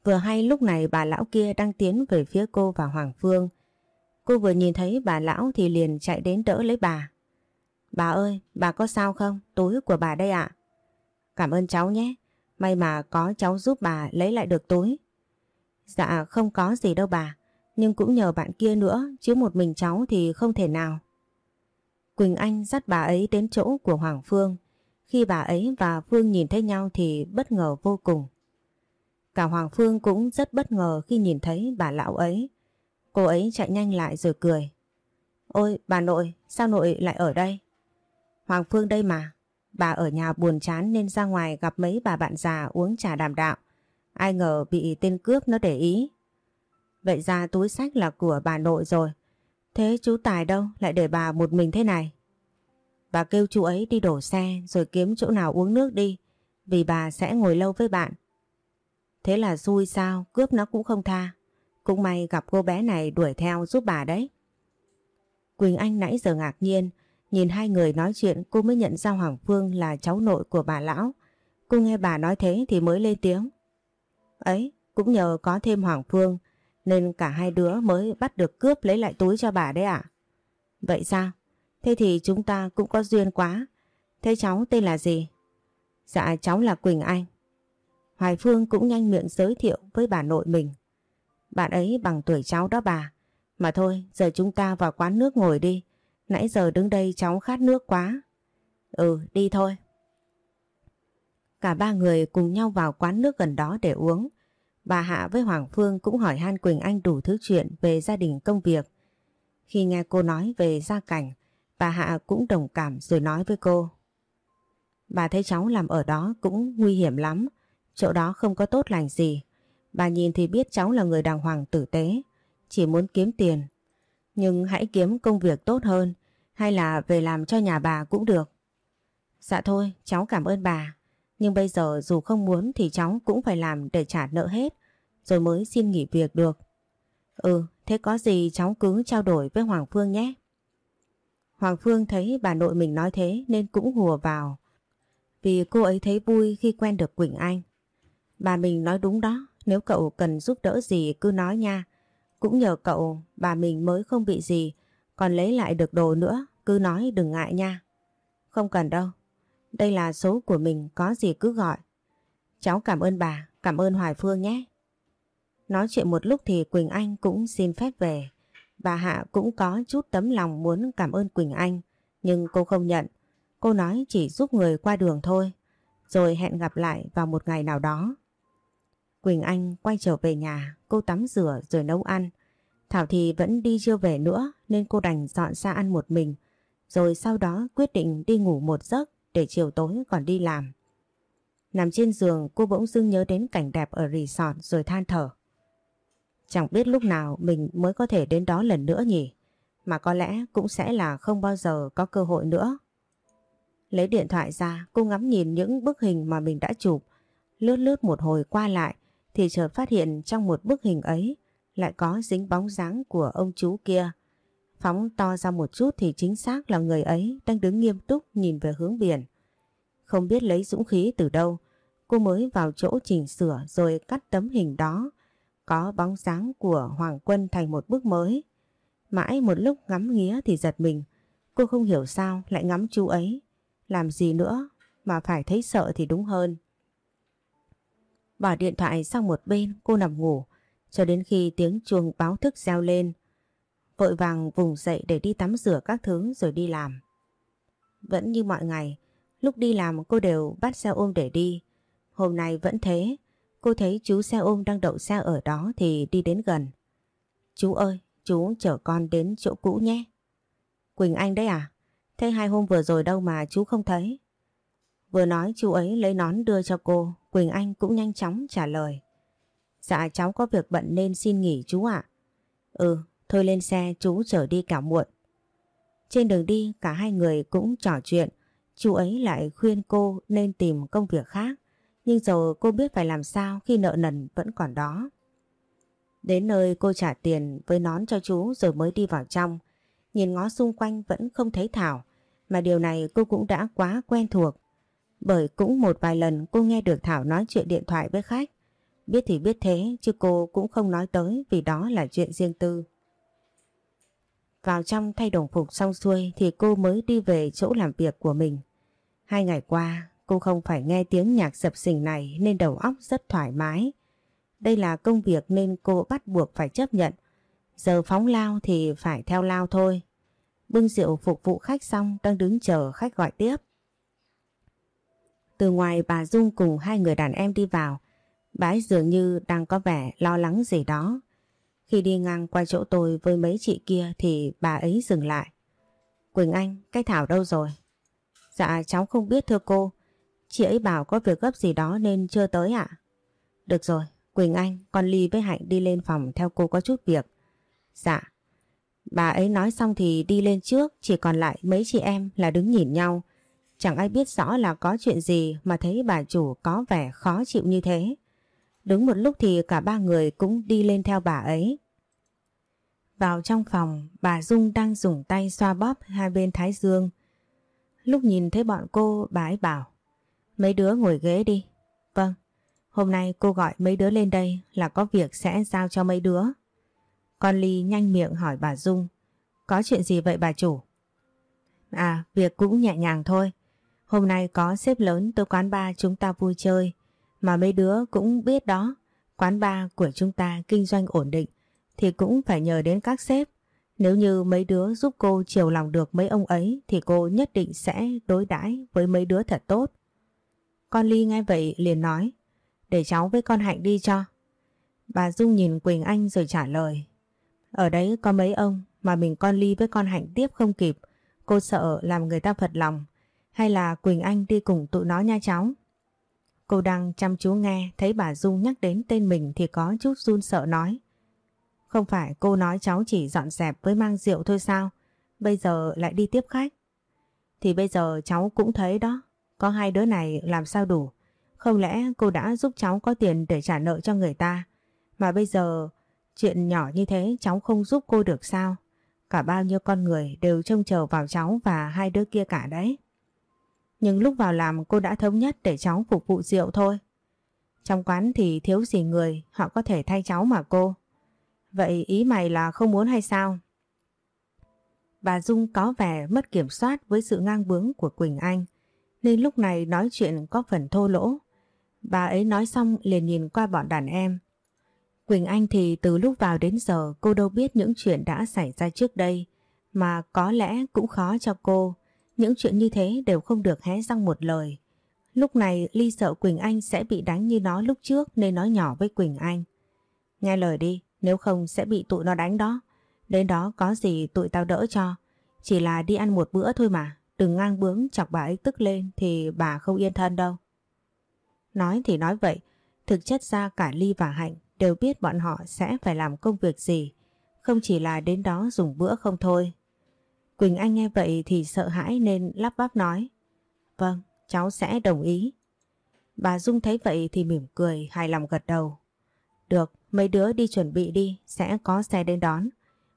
Vừa hay lúc này bà lão kia đang tiến về phía cô và Hoàng Phương. Cô vừa nhìn thấy bà lão thì liền chạy đến đỡ lấy bà. Bà ơi, bà có sao không? Túi của bà đây ạ. Cảm ơn cháu nhé. May mà có cháu giúp bà lấy lại được túi. Dạ không có gì đâu bà. Nhưng cũng nhờ bạn kia nữa chứ một mình cháu thì không thể nào. Quỳnh Anh dắt bà ấy đến chỗ của Hoàng Phương. Khi bà ấy và Phương nhìn thấy nhau thì bất ngờ vô cùng. Cả Hoàng Phương cũng rất bất ngờ khi nhìn thấy bà lão ấy. Cô ấy chạy nhanh lại rồi cười. Ôi bà nội, sao nội lại ở đây? Hoàng Phương đây mà. Bà ở nhà buồn chán nên ra ngoài gặp mấy bà bạn già uống trà đàm đạo. Ai ngờ bị tên cướp nó để ý. Vậy ra túi sách là của bà nội rồi. Thế chú Tài đâu lại để bà một mình thế này? Bà kêu chú ấy đi đổ xe rồi kiếm chỗ nào uống nước đi. Vì bà sẽ ngồi lâu với bạn. Thế là xui sao, cướp nó cũng không tha. Cũng may gặp cô bé này đuổi theo giúp bà đấy. Quỳnh Anh nãy giờ ngạc nhiên, nhìn hai người nói chuyện cô mới nhận ra Hoàng Phương là cháu nội của bà lão. Cô nghe bà nói thế thì mới lên tiếng. Ấy, cũng nhờ có thêm Hoàng Phương nên cả hai đứa mới bắt được cướp lấy lại túi cho bà đấy ạ. Vậy sao? Thế thì chúng ta cũng có duyên quá. Thế cháu tên là gì? Dạ cháu là Quỳnh Anh. Hoài Phương cũng nhanh miệng giới thiệu với bà nội mình. Bạn ấy bằng tuổi cháu đó bà. Mà thôi, giờ chúng ta vào quán nước ngồi đi. Nãy giờ đứng đây cháu khát nước quá. Ừ, đi thôi. Cả ba người cùng nhau vào quán nước gần đó để uống. Bà Hạ với Hoàng Phương cũng hỏi han Quỳnh Anh đủ thứ chuyện về gia đình công việc. Khi nghe cô nói về gia cảnh, bà Hạ cũng đồng cảm rồi nói với cô. Bà thấy cháu làm ở đó cũng nguy hiểm lắm, chỗ đó không có tốt lành gì. Bà nhìn thì biết cháu là người đàng hoàng tử tế, chỉ muốn kiếm tiền. Nhưng hãy kiếm công việc tốt hơn, hay là về làm cho nhà bà cũng được. Dạ thôi, cháu cảm ơn bà. Nhưng bây giờ dù không muốn thì cháu cũng phải làm để trả nợ hết, rồi mới xin nghỉ việc được. Ừ, thế có gì cháu cứ trao đổi với Hoàng Phương nhé. Hoàng Phương thấy bà nội mình nói thế nên cũng hùa vào. Vì cô ấy thấy vui khi quen được Quỳnh Anh. Bà mình nói đúng đó, nếu cậu cần giúp đỡ gì cứ nói nha. Cũng nhờ cậu bà mình mới không bị gì, còn lấy lại được đồ nữa, cứ nói đừng ngại nha. Không cần đâu, đây là số của mình có gì cứ gọi. Cháu cảm ơn bà, cảm ơn Hoài Phương nhé. Nói chuyện một lúc thì Quỳnh Anh cũng xin phép về. Bà Hạ cũng có chút tấm lòng muốn cảm ơn Quỳnh Anh, nhưng cô không nhận. Cô nói chỉ giúp người qua đường thôi, rồi hẹn gặp lại vào một ngày nào đó. Quỳnh Anh quay trở về nhà, cô tắm rửa rồi nấu ăn. Thảo thì vẫn đi chưa về nữa nên cô đành dọn ra ăn một mình, rồi sau đó quyết định đi ngủ một giấc để chiều tối còn đi làm. Nằm trên giường cô bỗng dưng nhớ đến cảnh đẹp ở resort rồi than thở. Chẳng biết lúc nào mình mới có thể đến đó lần nữa nhỉ, mà có lẽ cũng sẽ là không bao giờ có cơ hội nữa. Lấy điện thoại ra cô ngắm nhìn những bức hình mà mình đã chụp, lướt lướt một hồi qua lại thì chợt phát hiện trong một bức hình ấy lại có dính bóng dáng của ông chú kia. Phóng to ra một chút thì chính xác là người ấy đang đứng nghiêm túc nhìn về hướng biển. Không biết lấy dũng khí từ đâu, cô mới vào chỗ chỉnh sửa rồi cắt tấm hình đó. Có bóng dáng của Hoàng Quân thành một bức mới. Mãi một lúc ngắm nghía thì giật mình. Cô không hiểu sao lại ngắm chú ấy. Làm gì nữa mà phải thấy sợ thì đúng hơn. Bỏ điện thoại sang một bên cô nằm ngủ cho đến khi tiếng chuông báo thức reo lên. Vội vàng vùng dậy để đi tắm rửa các thứ rồi đi làm. Vẫn như mọi ngày, lúc đi làm cô đều bắt xe ôm để đi. Hôm nay vẫn thế, cô thấy chú xe ôm đang đậu xe ở đó thì đi đến gần. Chú ơi, chú chở con đến chỗ cũ nhé. Quỳnh Anh đấy à? Thế hai hôm vừa rồi đâu mà chú không thấy? Vừa nói chú ấy lấy nón đưa cho cô, Quỳnh Anh cũng nhanh chóng trả lời. Dạ cháu có việc bận nên xin nghỉ chú ạ. Ừ, thôi lên xe chú chở đi cả muộn. Trên đường đi cả hai người cũng trò chuyện, chú ấy lại khuyên cô nên tìm công việc khác. Nhưng giờ cô biết phải làm sao khi nợ nần vẫn còn đó. Đến nơi cô trả tiền với nón cho chú rồi mới đi vào trong. Nhìn ngó xung quanh vẫn không thấy Thảo, mà điều này cô cũng đã quá quen thuộc. Bởi cũng một vài lần cô nghe được Thảo nói chuyện điện thoại với khách. Biết thì biết thế, chứ cô cũng không nói tới vì đó là chuyện riêng tư. Vào trong thay đồng phục xong xuôi thì cô mới đi về chỗ làm việc của mình. Hai ngày qua, cô không phải nghe tiếng nhạc sập sình này nên đầu óc rất thoải mái. Đây là công việc nên cô bắt buộc phải chấp nhận. Giờ phóng lao thì phải theo lao thôi. Bưng rượu phục vụ khách xong đang đứng chờ khách gọi tiếp. Từ ngoài bà Dung cùng hai người đàn em đi vào, bà ấy dường như đang có vẻ lo lắng gì đó. Khi đi ngang qua chỗ tôi với mấy chị kia thì bà ấy dừng lại. Quỳnh Anh, cái Thảo đâu rồi? Dạ cháu không biết thưa cô. Chị ấy bảo có việc gấp gì đó nên chưa tới ạ. Được rồi, Quỳnh Anh, con Ly với Hạnh đi lên phòng theo cô có chút việc. Dạ. Bà ấy nói xong thì đi lên trước, chỉ còn lại mấy chị em là đứng nhìn nhau. Chẳng ai biết rõ là có chuyện gì mà thấy bà chủ có vẻ khó chịu như thế. Đứng một lúc thì cả ba người cũng đi lên theo bà ấy. Vào trong phòng, bà Dung đang dùng tay xoa bóp hai bên thái dương. Lúc nhìn thấy bọn cô, bà ấy bảo Mấy đứa ngồi ghế đi. Vâng, hôm nay cô gọi mấy đứa lên đây là có việc sẽ giao cho mấy đứa. Con Ly nhanh miệng hỏi bà Dung Có chuyện gì vậy bà chủ? À, việc cũng nhẹ nhàng thôi. Hôm nay có sếp lớn tới quán bar chúng ta vui chơi, mà mấy đứa cũng biết đó, quán bar của chúng ta kinh doanh ổn định thì cũng phải nhờ đến các sếp. Nếu như mấy đứa giúp cô chiều lòng được mấy ông ấy thì cô nhất định sẽ đối đãi với mấy đứa thật tốt. Con Ly nghe vậy liền nói, để cháu với con Hạnh đi cho. Bà Dung nhìn Quỳnh Anh rồi trả lời. Ở đấy có mấy ông mà mình con ly với con hạnh tiếp không kịp. Cô sợ làm người ta phật lòng. Hay là Quỳnh Anh đi cùng tụi nó nha cháu? Cô đang chăm chú nghe thấy bà Dung nhắc đến tên mình thì có chút run sợ nói. Không phải cô nói cháu chỉ dọn dẹp với mang rượu thôi sao? Bây giờ lại đi tiếp khách. Thì bây giờ cháu cũng thấy đó. Có hai đứa này làm sao đủ? Không lẽ cô đã giúp cháu có tiền để trả nợ cho người ta? Mà bây giờ chuyện nhỏ như thế cháu không giúp cô được sao? Cả bao nhiêu con người đều trông chờ vào cháu và hai đứa kia cả đấy. Nhưng lúc vào làm cô đã thống nhất để cháu phục vụ rượu thôi. Trong quán thì thiếu gì người, họ có thể thay cháu mà cô. Vậy ý mày là không muốn hay sao? Bà Dung có vẻ mất kiểm soát với sự ngang bướng của Quỳnh Anh, nên lúc này nói chuyện có phần thô lỗ. Bà ấy nói xong liền nhìn qua bọn đàn em. Quỳnh Anh thì từ lúc vào đến giờ cô đâu biết những chuyện đã xảy ra trước đây, mà có lẽ cũng khó cho cô. Những chuyện như thế đều không được hé răng một lời. Lúc này Ly sợ Quỳnh Anh sẽ bị đánh như nó lúc trước nên nói nhỏ với Quỳnh Anh. Nghe lời đi, nếu không sẽ bị tụi nó đánh đó. Đến đó có gì tụi tao đỡ cho. Chỉ là đi ăn một bữa thôi mà. Đừng ngang bướng chọc bà ấy tức lên thì bà không yên thân đâu. Nói thì nói vậy. Thực chất ra cả Ly và Hạnh đều biết bọn họ sẽ phải làm công việc gì. Không chỉ là đến đó dùng bữa không thôi. Quỳnh Anh nghe vậy thì sợ hãi nên lắp bắp nói. Vâng, cháu sẽ đồng ý. Bà Dung thấy vậy thì mỉm cười hài lòng gật đầu. Được, mấy đứa đi chuẩn bị đi, sẽ có xe đến đón.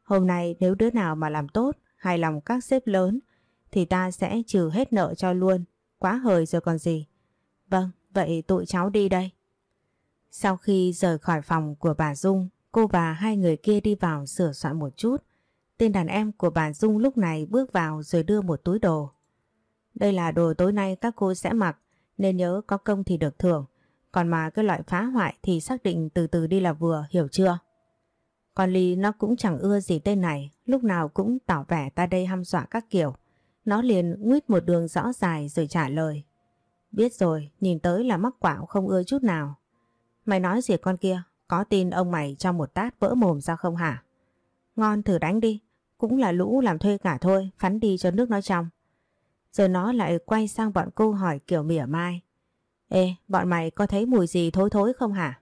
Hôm nay nếu đứa nào mà làm tốt, hài lòng các sếp lớn, thì ta sẽ trừ hết nợ cho luôn. Quá hời rồi còn gì. Vâng, vậy tụi cháu đi đây. Sau khi rời khỏi phòng của bà Dung, cô và hai người kia đi vào sửa soạn một chút. Tên đàn em của bà Dung lúc này bước vào rồi đưa một túi đồ. Đây là đồ tối nay các cô sẽ mặc, nên nhớ có công thì được thưởng. Còn mà cái loại phá hoại thì xác định từ từ đi là vừa, hiểu chưa? Con Ly nó cũng chẳng ưa gì tên này, lúc nào cũng tỏ vẻ ta đây hăm dọa các kiểu. Nó liền nguyết một đường rõ dài rồi trả lời. Biết rồi, nhìn tới là mắc quạo không ưa chút nào. Mày nói gì con kia, có tin ông mày cho một tát vỡ mồm ra không hả? Ngon thử đánh đi, cũng là lũ làm thuê cả thôi, phắn đi cho nước nó trong. Rồi nó lại quay sang bọn cô hỏi kiểu mỉa mai. Ê, bọn mày có thấy mùi gì thối thối không hả?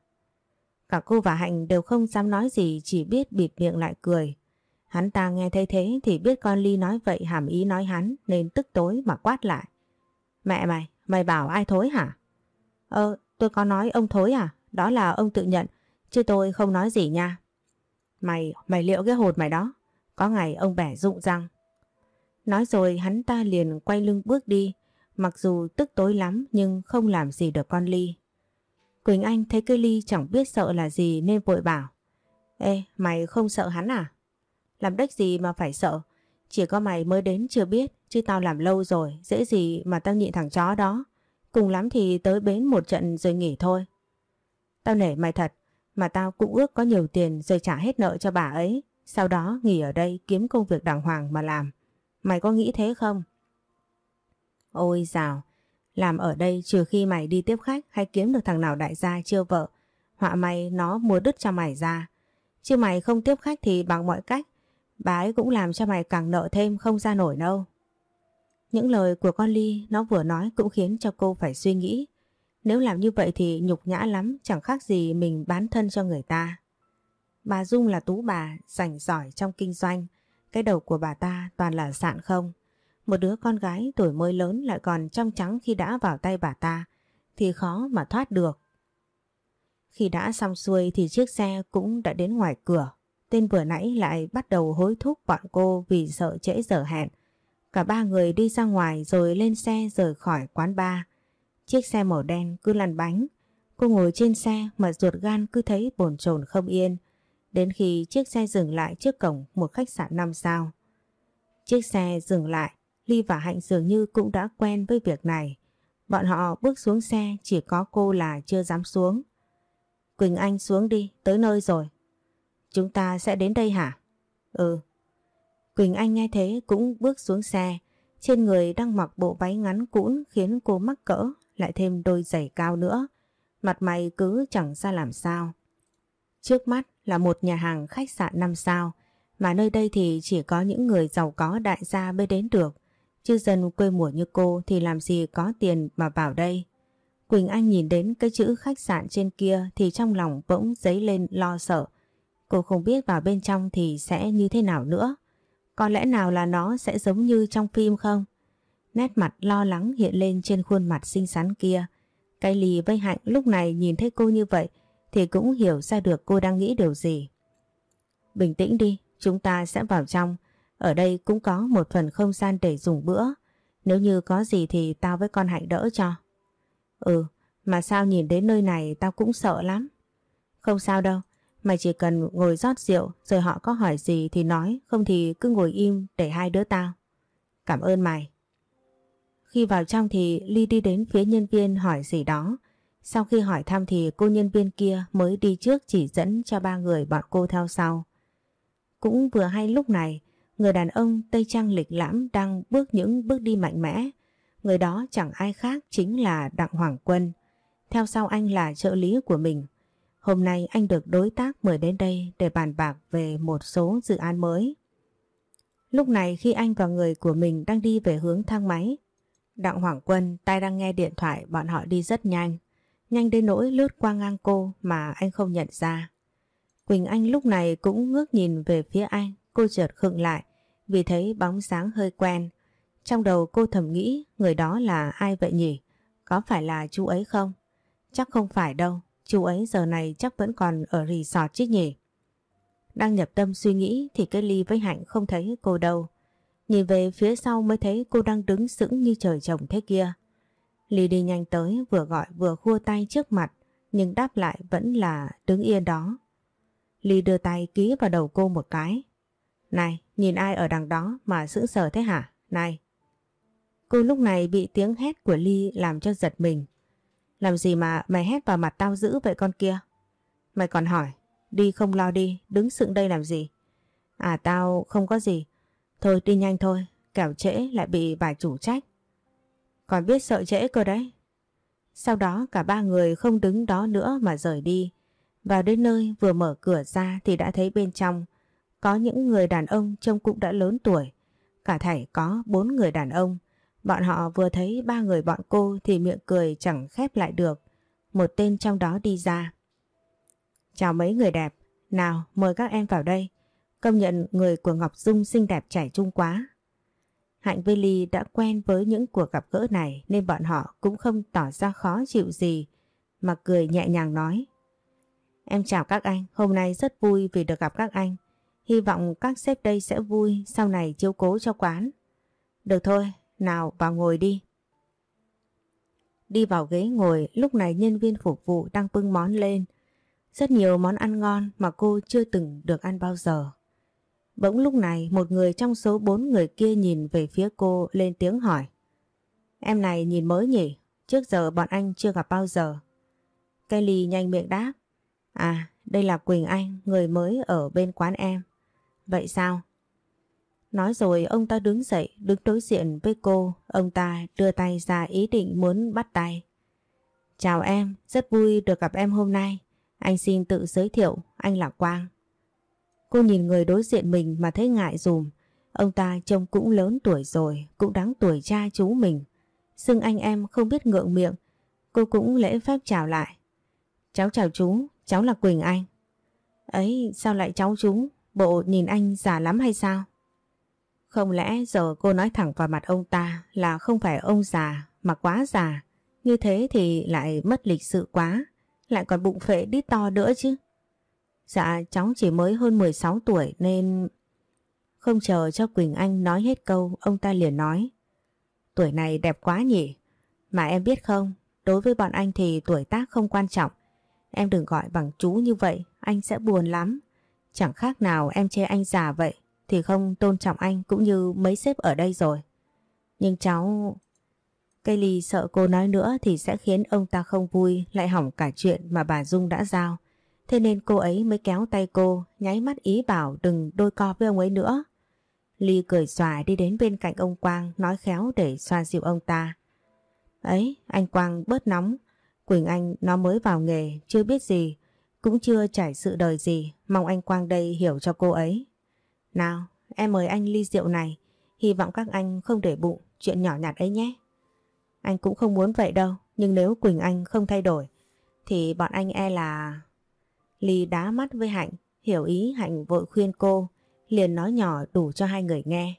Cả cô và Hạnh đều không dám nói gì chỉ biết bịt miệng lại cười. Hắn ta nghe thấy thế thì biết con Ly nói vậy hàm ý nói hắn nên tức tối mà quát lại. Mẹ mày, mày bảo ai thối hả? Ờ, tôi có nói ông thối à? Đó là ông tự nhận, chứ tôi không nói gì nha. Mày, mày liệu cái hồn mày đó. Có ngày ông bẻ rụng răng. Nói rồi hắn ta liền quay lưng bước đi. Mặc dù tức tối lắm nhưng không làm gì được con Ly. Quỳnh Anh thấy cây Ly chẳng biết sợ là gì nên vội bảo. Ê, mày không sợ hắn à? Làm đếch gì mà phải sợ. Chỉ có mày mới đến chưa biết, chứ tao làm lâu rồi, dễ gì mà tao nhịn thằng chó đó. Cùng lắm thì tới bến một trận rồi nghỉ thôi. Tao nể mày thật, mà tao cũng ước có nhiều tiền rồi trả hết nợ cho bà ấy. Sau đó nghỉ ở đây kiếm công việc đàng hoàng mà làm. Mày có nghĩ thế không? Ôi dào, làm ở đây trừ khi mày đi tiếp khách hay kiếm được thằng nào đại gia chưa vợ. Họa mày nó mua đứt cho mày ra. Chứ mày không tiếp khách thì bằng mọi cách. Bà ấy cũng làm cho mày càng nợ thêm không ra nổi đâu. Những lời của con Ly nó vừa nói cũng khiến cho cô phải suy nghĩ. Nếu làm như vậy thì nhục nhã lắm, chẳng khác gì mình bán thân cho người ta. Bà Dung là tú bà, rảnh giỏi trong kinh doanh. Cái đầu của bà ta toàn là sạn không. Một đứa con gái tuổi mới lớn lại còn trong trắng khi đã vào tay bà ta, thì khó mà thoát được. Khi đã xong xuôi thì chiếc xe cũng đã đến ngoài cửa. Tên vừa nãy lại bắt đầu hối thúc bọn cô vì sợ trễ giờ hẹn. Cả ba người đi ra ngoài rồi lên xe rời khỏi quán bar. Chiếc xe màu đen cứ lăn bánh. Cô ngồi trên xe mà ruột gan cứ thấy bồn chồn không yên. Đến khi chiếc xe dừng lại trước cổng một khách sạn 5 sao. Chiếc xe dừng lại, Ly và Hạnh dường như cũng đã quen với việc này. Bọn họ bước xuống xe chỉ có cô là chưa dám xuống. Quỳnh Anh xuống đi, tới nơi rồi. Chúng ta sẽ đến đây hả? Ừ. Quỳnh Anh nghe thế cũng bước xuống xe. Trên người đang mặc bộ váy ngắn cũn khiến cô mắc cỡ, lại thêm đôi giày cao nữa. Mặt mày cứ chẳng ra làm sao. Trước mắt là một nhà hàng khách sạn 5 sao, mà nơi đây thì chỉ có những người giàu có đại gia mới đến được. Chứ dân quê mùa như cô thì làm gì có tiền mà vào đây. Quỳnh Anh nhìn đến cái chữ khách sạn trên kia thì trong lòng bỗng dấy lên lo sợ. Cô không biết vào bên trong thì sẽ như thế nào nữa. Có lẽ nào là nó sẽ giống như trong phim không? Nét mặt lo lắng hiện lên trên khuôn mặt xinh xắn kia. Cái lì vây hạnh lúc này nhìn thấy cô như vậy thì cũng hiểu ra được cô đang nghĩ điều gì. Bình tĩnh đi, chúng ta sẽ vào trong. Ở đây cũng có một phần không gian để dùng bữa. Nếu như có gì thì tao với con Hạnh đỡ cho. Ừ, mà sao nhìn đến nơi này tao cũng sợ lắm. Không sao đâu, mày chỉ cần ngồi rót rượu rồi họ có hỏi gì thì nói, không thì cứ ngồi im để hai đứa tao. Cảm ơn mày. Khi vào trong thì Ly đi đến phía nhân viên hỏi gì đó. Sau khi hỏi thăm thì cô nhân viên kia mới đi trước chỉ dẫn cho ba người bọn cô theo sau. Cũng vừa hay lúc này, người đàn ông Tây Trang lịch lãm đang bước những bước đi mạnh mẽ. Người đó chẳng ai khác chính là Đặng Hoàng Quân. Theo sau anh là trợ lý của mình. Hôm nay anh được đối tác mời đến đây để bàn bạc về một số dự án mới. Lúc này khi anh và người của mình đang đi về hướng thang máy, Đặng Hoàng Quân tay đang nghe điện thoại bọn họ đi rất nhanh. Nhanh đến nỗi lướt qua ngang cô mà anh không nhận ra. Quỳnh Anh lúc này cũng ngước nhìn về phía anh, cô chợt khựng lại vì thấy bóng sáng hơi quen. Trong đầu cô thầm nghĩ người đó là ai vậy nhỉ? Có phải là chú ấy không? Chắc không phải đâu, chú ấy giờ này chắc vẫn còn ở resort chứ nhỉ? Đang nhập tâm suy nghĩ thì cái ly với Hạnh không thấy cô đâu. Nhìn về phía sau mới thấy cô đang đứng sững như trời trồng thế kia. Ly đi nhanh tới vừa gọi vừa khua tay trước mặt nhưng đáp lại vẫn là đứng yên đó. Ly đưa tay ký vào đầu cô một cái. Này, nhìn ai ở đằng đó mà sững sờ thế hả? Này! Cô lúc này bị tiếng hét của Ly làm cho giật mình. Làm gì mà mày hét vào mặt tao dữ vậy con kia? Mày còn hỏi, đi không lo đi, đứng sững đây làm gì? À tao không có gì. Thôi đi nhanh thôi, kẻo trễ lại bị bà chủ trách. Còn biết sợ trễ cơ đấy. Sau đó cả ba người không đứng đó nữa mà rời đi. Vào đến nơi vừa mở cửa ra thì đã thấy bên trong có những người đàn ông trông cũng đã lớn tuổi. Cả thảy có bốn người đàn ông. Bọn họ vừa thấy ba người bọn cô thì miệng cười chẳng khép lại được. Một tên trong đó đi ra. Chào mấy người đẹp. Nào mời các em vào đây. Công nhận người của Ngọc Dung xinh đẹp trẻ trung quá. Hạnh với Ly đã quen với những cuộc gặp gỡ này nên bọn họ cũng không tỏ ra khó chịu gì mà cười nhẹ nhàng nói. Em chào các anh, hôm nay rất vui vì được gặp các anh. Hy vọng các sếp đây sẽ vui sau này chiếu cố cho quán. Được thôi, nào vào ngồi đi. Đi vào ghế ngồi, lúc này nhân viên phục vụ đang bưng món lên. Rất nhiều món ăn ngon mà cô chưa từng được ăn bao giờ. Bỗng lúc này một người trong số bốn người kia nhìn về phía cô lên tiếng hỏi. Em này nhìn mới nhỉ? Trước giờ bọn anh chưa gặp bao giờ. Kelly nhanh miệng đáp. À, đây là Quỳnh Anh, người mới ở bên quán em. Vậy sao? Nói rồi ông ta đứng dậy, đứng đối diện với cô. Ông ta đưa tay ra ý định muốn bắt tay. Chào em, rất vui được gặp em hôm nay. Anh xin tự giới thiệu, anh là Quang. Cô nhìn người đối diện mình mà thấy ngại dùm. Ông ta trông cũng lớn tuổi rồi, cũng đáng tuổi cha chú mình. Xưng anh em không biết ngượng miệng, cô cũng lễ phép chào lại. Cháu chào chú, cháu là Quỳnh Anh. Ấy, sao lại cháu chú? Bộ nhìn anh già lắm hay sao? Không lẽ giờ cô nói thẳng vào mặt ông ta là không phải ông già mà quá già. Như thế thì lại mất lịch sự quá, lại còn bụng phệ đít to nữa chứ. Dạ cháu chỉ mới hơn 16 tuổi nên... Không chờ cho Quỳnh Anh nói hết câu, ông ta liền nói. Tuổi này đẹp quá nhỉ? Mà em biết không, đối với bọn anh thì tuổi tác không quan trọng. Em đừng gọi bằng chú như vậy, anh sẽ buồn lắm. Chẳng khác nào em chê anh già vậy, thì không tôn trọng anh cũng như mấy sếp ở đây rồi. Nhưng cháu... Cây ly sợ cô nói nữa thì sẽ khiến ông ta không vui, lại hỏng cả chuyện mà bà Dung đã giao. Thế nên cô ấy mới kéo tay cô, nháy mắt ý bảo đừng đôi co với ông ấy nữa. Ly cười xòa đi đến bên cạnh ông Quang nói khéo để xoa dịu ông ta. Ấy, anh Quang bớt nóng. Quỳnh Anh nó mới vào nghề, chưa biết gì. cũng chưa trải sự đời gì, mong anh Quang đây hiểu cho cô ấy. Nào, em mời anh ly rượu này, hy vọng các anh không để bụng chuyện nhỏ nhặt ấy nhé. Anh cũng không muốn vậy đâu, nhưng nếu Quỳnh Anh không thay đổi, thì bọn anh e là... Ly đá mắt với Hạnh, hiểu ý Hạnh vội khuyên cô, liền nói nhỏ đủ cho hai người nghe.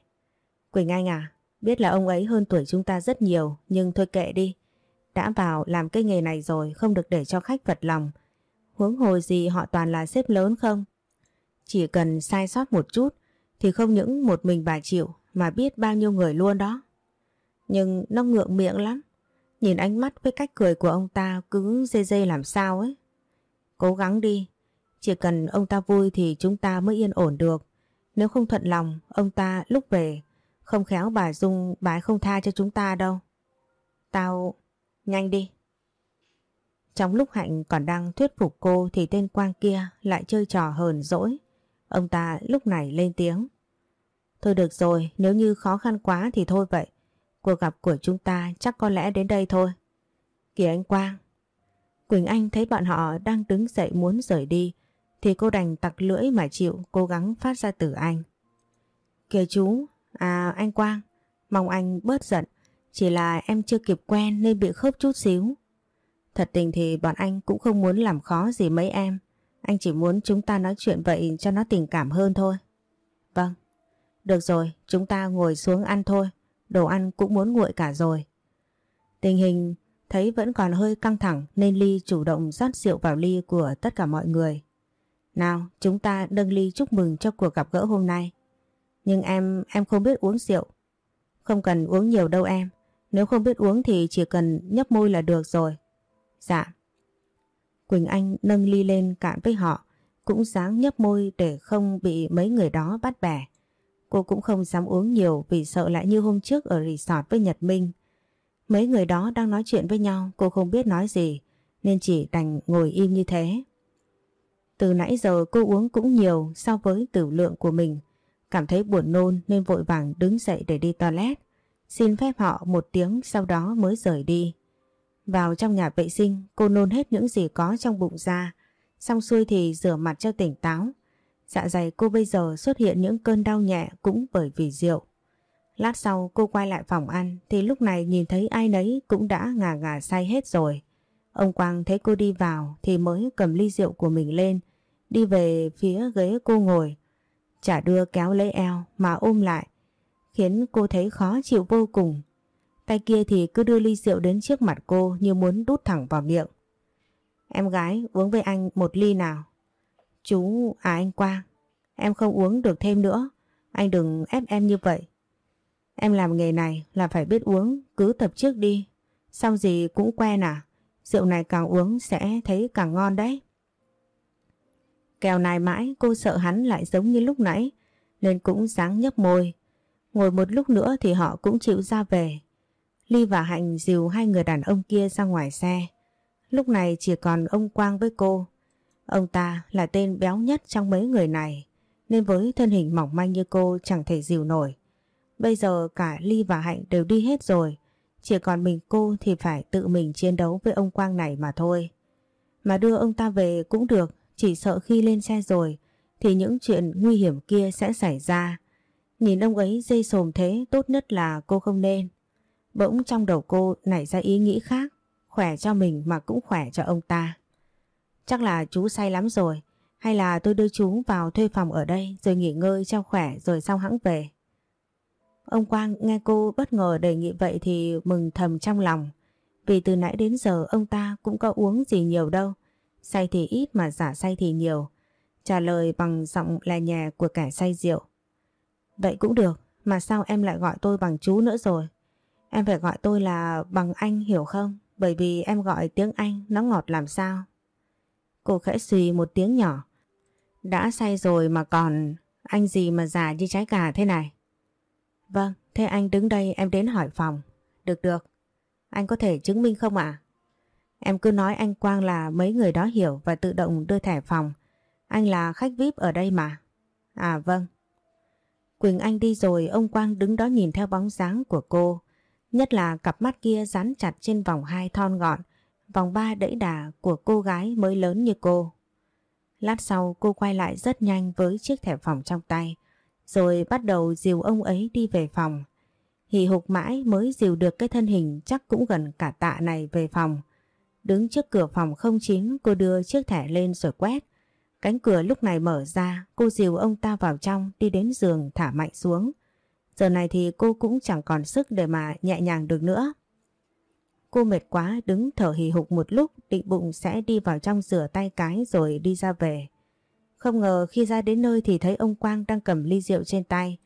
Quỳnh Anh à, biết là ông ấy hơn tuổi chúng ta rất nhiều, nhưng thôi kệ đi. Đã vào làm cái nghề này rồi, không được để cho khách vật lòng. Huống hồ gì họ toàn là xếp lớn không? Chỉ cần sai sót một chút, thì không những một mình bà chịu, mà biết bao nhiêu người luôn đó. Nhưng nó ngượng miệng lắm. Nhìn ánh mắt với cách cười của ông ta cứ dê dê làm sao ấy. Cố gắng đi. Chỉ cần ông ta vui thì chúng ta mới yên ổn được. Nếu không thuận lòng, ông ta lúc về, không khéo bà Dung bà không tha cho chúng ta đâu. Tao... nhanh đi. Trong lúc Hạnh còn đang thuyết phục cô thì tên Quang kia lại chơi trò hờn dỗi. Ông ta lúc này lên tiếng. Thôi được rồi, nếu như khó khăn quá thì thôi vậy. Cuộc gặp của chúng ta chắc có lẽ đến đây thôi. Kìa anh Quang. Quỳnh Anh thấy bọn họ đang đứng dậy muốn rời đi thì cô đành tặc lưỡi mà chịu cố gắng phát ra từ anh. Kìa chú, à anh Quang, mong anh bớt giận. Chỉ là em chưa kịp quen nên bị khớp chút xíu. Thật tình thì bọn anh cũng không muốn làm khó gì mấy em. Anh chỉ muốn chúng ta nói chuyện vậy cho nó tình cảm hơn thôi. Vâng. Được rồi, chúng ta ngồi xuống ăn thôi. Đồ ăn cũng muốn nguội cả rồi. Tình hình thấy vẫn còn hơi căng thẳng nên Ly chủ động rót rượu vào ly của tất cả mọi người. Nào, chúng ta nâng ly chúc mừng cho cuộc gặp gỡ hôm nay. Nhưng em, em không biết uống rượu. Không cần uống nhiều đâu em. Nếu không biết uống thì chỉ cần nhấp môi là được rồi. Dạ. Quỳnh Anh nâng ly lên cạn với họ, cũng dáng nhấp môi để không bị mấy người đó bắt bẻ. Cô cũng không dám uống nhiều vì sợ lại như hôm trước ở resort với Nhật Minh. Mấy người đó đang nói chuyện với nhau, cô không biết nói gì, nên chỉ đành ngồi im như thế. Từ nãy giờ cô uống cũng nhiều so với tử lượng của mình. Cảm thấy buồn nôn nên vội vàng đứng dậy để đi toilet. Xin phép họ một tiếng sau đó mới rời đi. Vào trong nhà vệ sinh, cô nôn hết những gì có trong bụng ra. Xong xuôi thì rửa mặt cho tỉnh táo. Dạ dày cô bây giờ xuất hiện những cơn đau nhẹ cũng bởi vì rượu. Lát sau cô quay lại phòng ăn thì lúc này nhìn thấy ai nấy cũng đã ngà ngà say hết rồi. Ông Quang thấy cô đi vào thì mới cầm ly rượu của mình lên, đi về phía ghế cô ngồi. Chả đưa kéo lấy eo mà ôm lại, khiến cô thấy khó chịu vô cùng. Tay kia thì cứ đưa ly rượu đến trước mặt cô như muốn đút thẳng vào miệng. Em gái uống với anh một ly nào. Chú, à anh Quang, em không uống được thêm nữa. Anh đừng ép em như vậy. Em làm nghề này là phải biết uống, cứ tập trước đi. Xong gì cũng quen à. Rượu này càng uống sẽ thấy càng ngon đấy. Kèo này mãi cô sợ hắn lại giống như lúc nãy, nên cũng dáng nhấp môi. Ngồi một lúc nữa thì họ cũng chịu ra về. Ly và Hạnh dìu hai người đàn ông kia ra ngoài xe. Lúc này chỉ còn ông Quang với cô. Ông ta là tên béo nhất trong mấy người này, nên với thân hình mỏng manh như cô chẳng thể dìu nổi. Bây giờ cả Ly và Hạnh đều đi hết rồi. Chỉ còn mình cô thì phải tự mình chiến đấu với ông Quang này mà thôi. Mà đưa ông ta về cũng được, chỉ sợ khi lên xe rồi thì những chuyện nguy hiểm kia sẽ xảy ra. Nhìn ông ấy dây sồm thế tốt nhất là cô không nên. Bỗng trong đầu cô nảy ra ý nghĩ khác, khỏe cho mình mà cũng khỏe cho ông ta. Chắc là chú say lắm rồi, hay là tôi đưa chú vào thuê phòng ở đây rồi nghỉ ngơi cho khỏe rồi sau hãng về. Ông Quang nghe cô bất ngờ đề nghị vậy thì mừng thầm trong lòng. Vì từ nãy đến giờ ông ta cũng có uống gì nhiều đâu. Say thì ít mà giả say thì nhiều. Trả lời bằng giọng là nhà của kẻ say rượu. Vậy cũng được, mà sao em lại gọi tôi bằng chú nữa rồi? Em phải gọi tôi là bằng anh hiểu không? Bởi vì em gọi tiếng Anh nó ngọt làm sao? Cô khẽ suy một tiếng nhỏ. Đã say rồi mà còn anh gì mà già như trái cà thế này? Vâng, thế anh đứng đây em đến hỏi phòng. Được được. Anh có thể chứng minh không ạ? Em cứ nói anh Quang là mấy người đó hiểu và tự động đưa thẻ phòng. Anh là khách VIP ở đây mà. À vâng. Quỳnh Anh đi rồi ông Quang đứng đó nhìn theo bóng dáng của cô. Nhất là cặp mắt kia dán chặt trên vòng hai thon gọn, vòng ba đẫy đà của cô gái mới lớn như cô. Lát sau cô quay lại rất nhanh với chiếc thẻ phòng trong tay, rồi bắt đầu dìu ông ấy đi về phòng. Hì hục mãi mới dìu được cái thân hình chắc cũng gần cả tạ này về phòng. Đứng trước cửa phòng không chín cô đưa chiếc thẻ lên rồi quét. Cánh cửa lúc này mở ra, cô dìu ông ta vào trong đi đến giường thả mạnh xuống. Giờ này thì cô cũng chẳng còn sức để mà nhẹ nhàng được nữa. Cô mệt quá đứng thở hì hục một lúc định bụng sẽ đi vào trong rửa tay cái rồi đi ra về. Không ngờ khi ra đến nơi thì thấy ông Quang đang cầm ly rượu trên tay.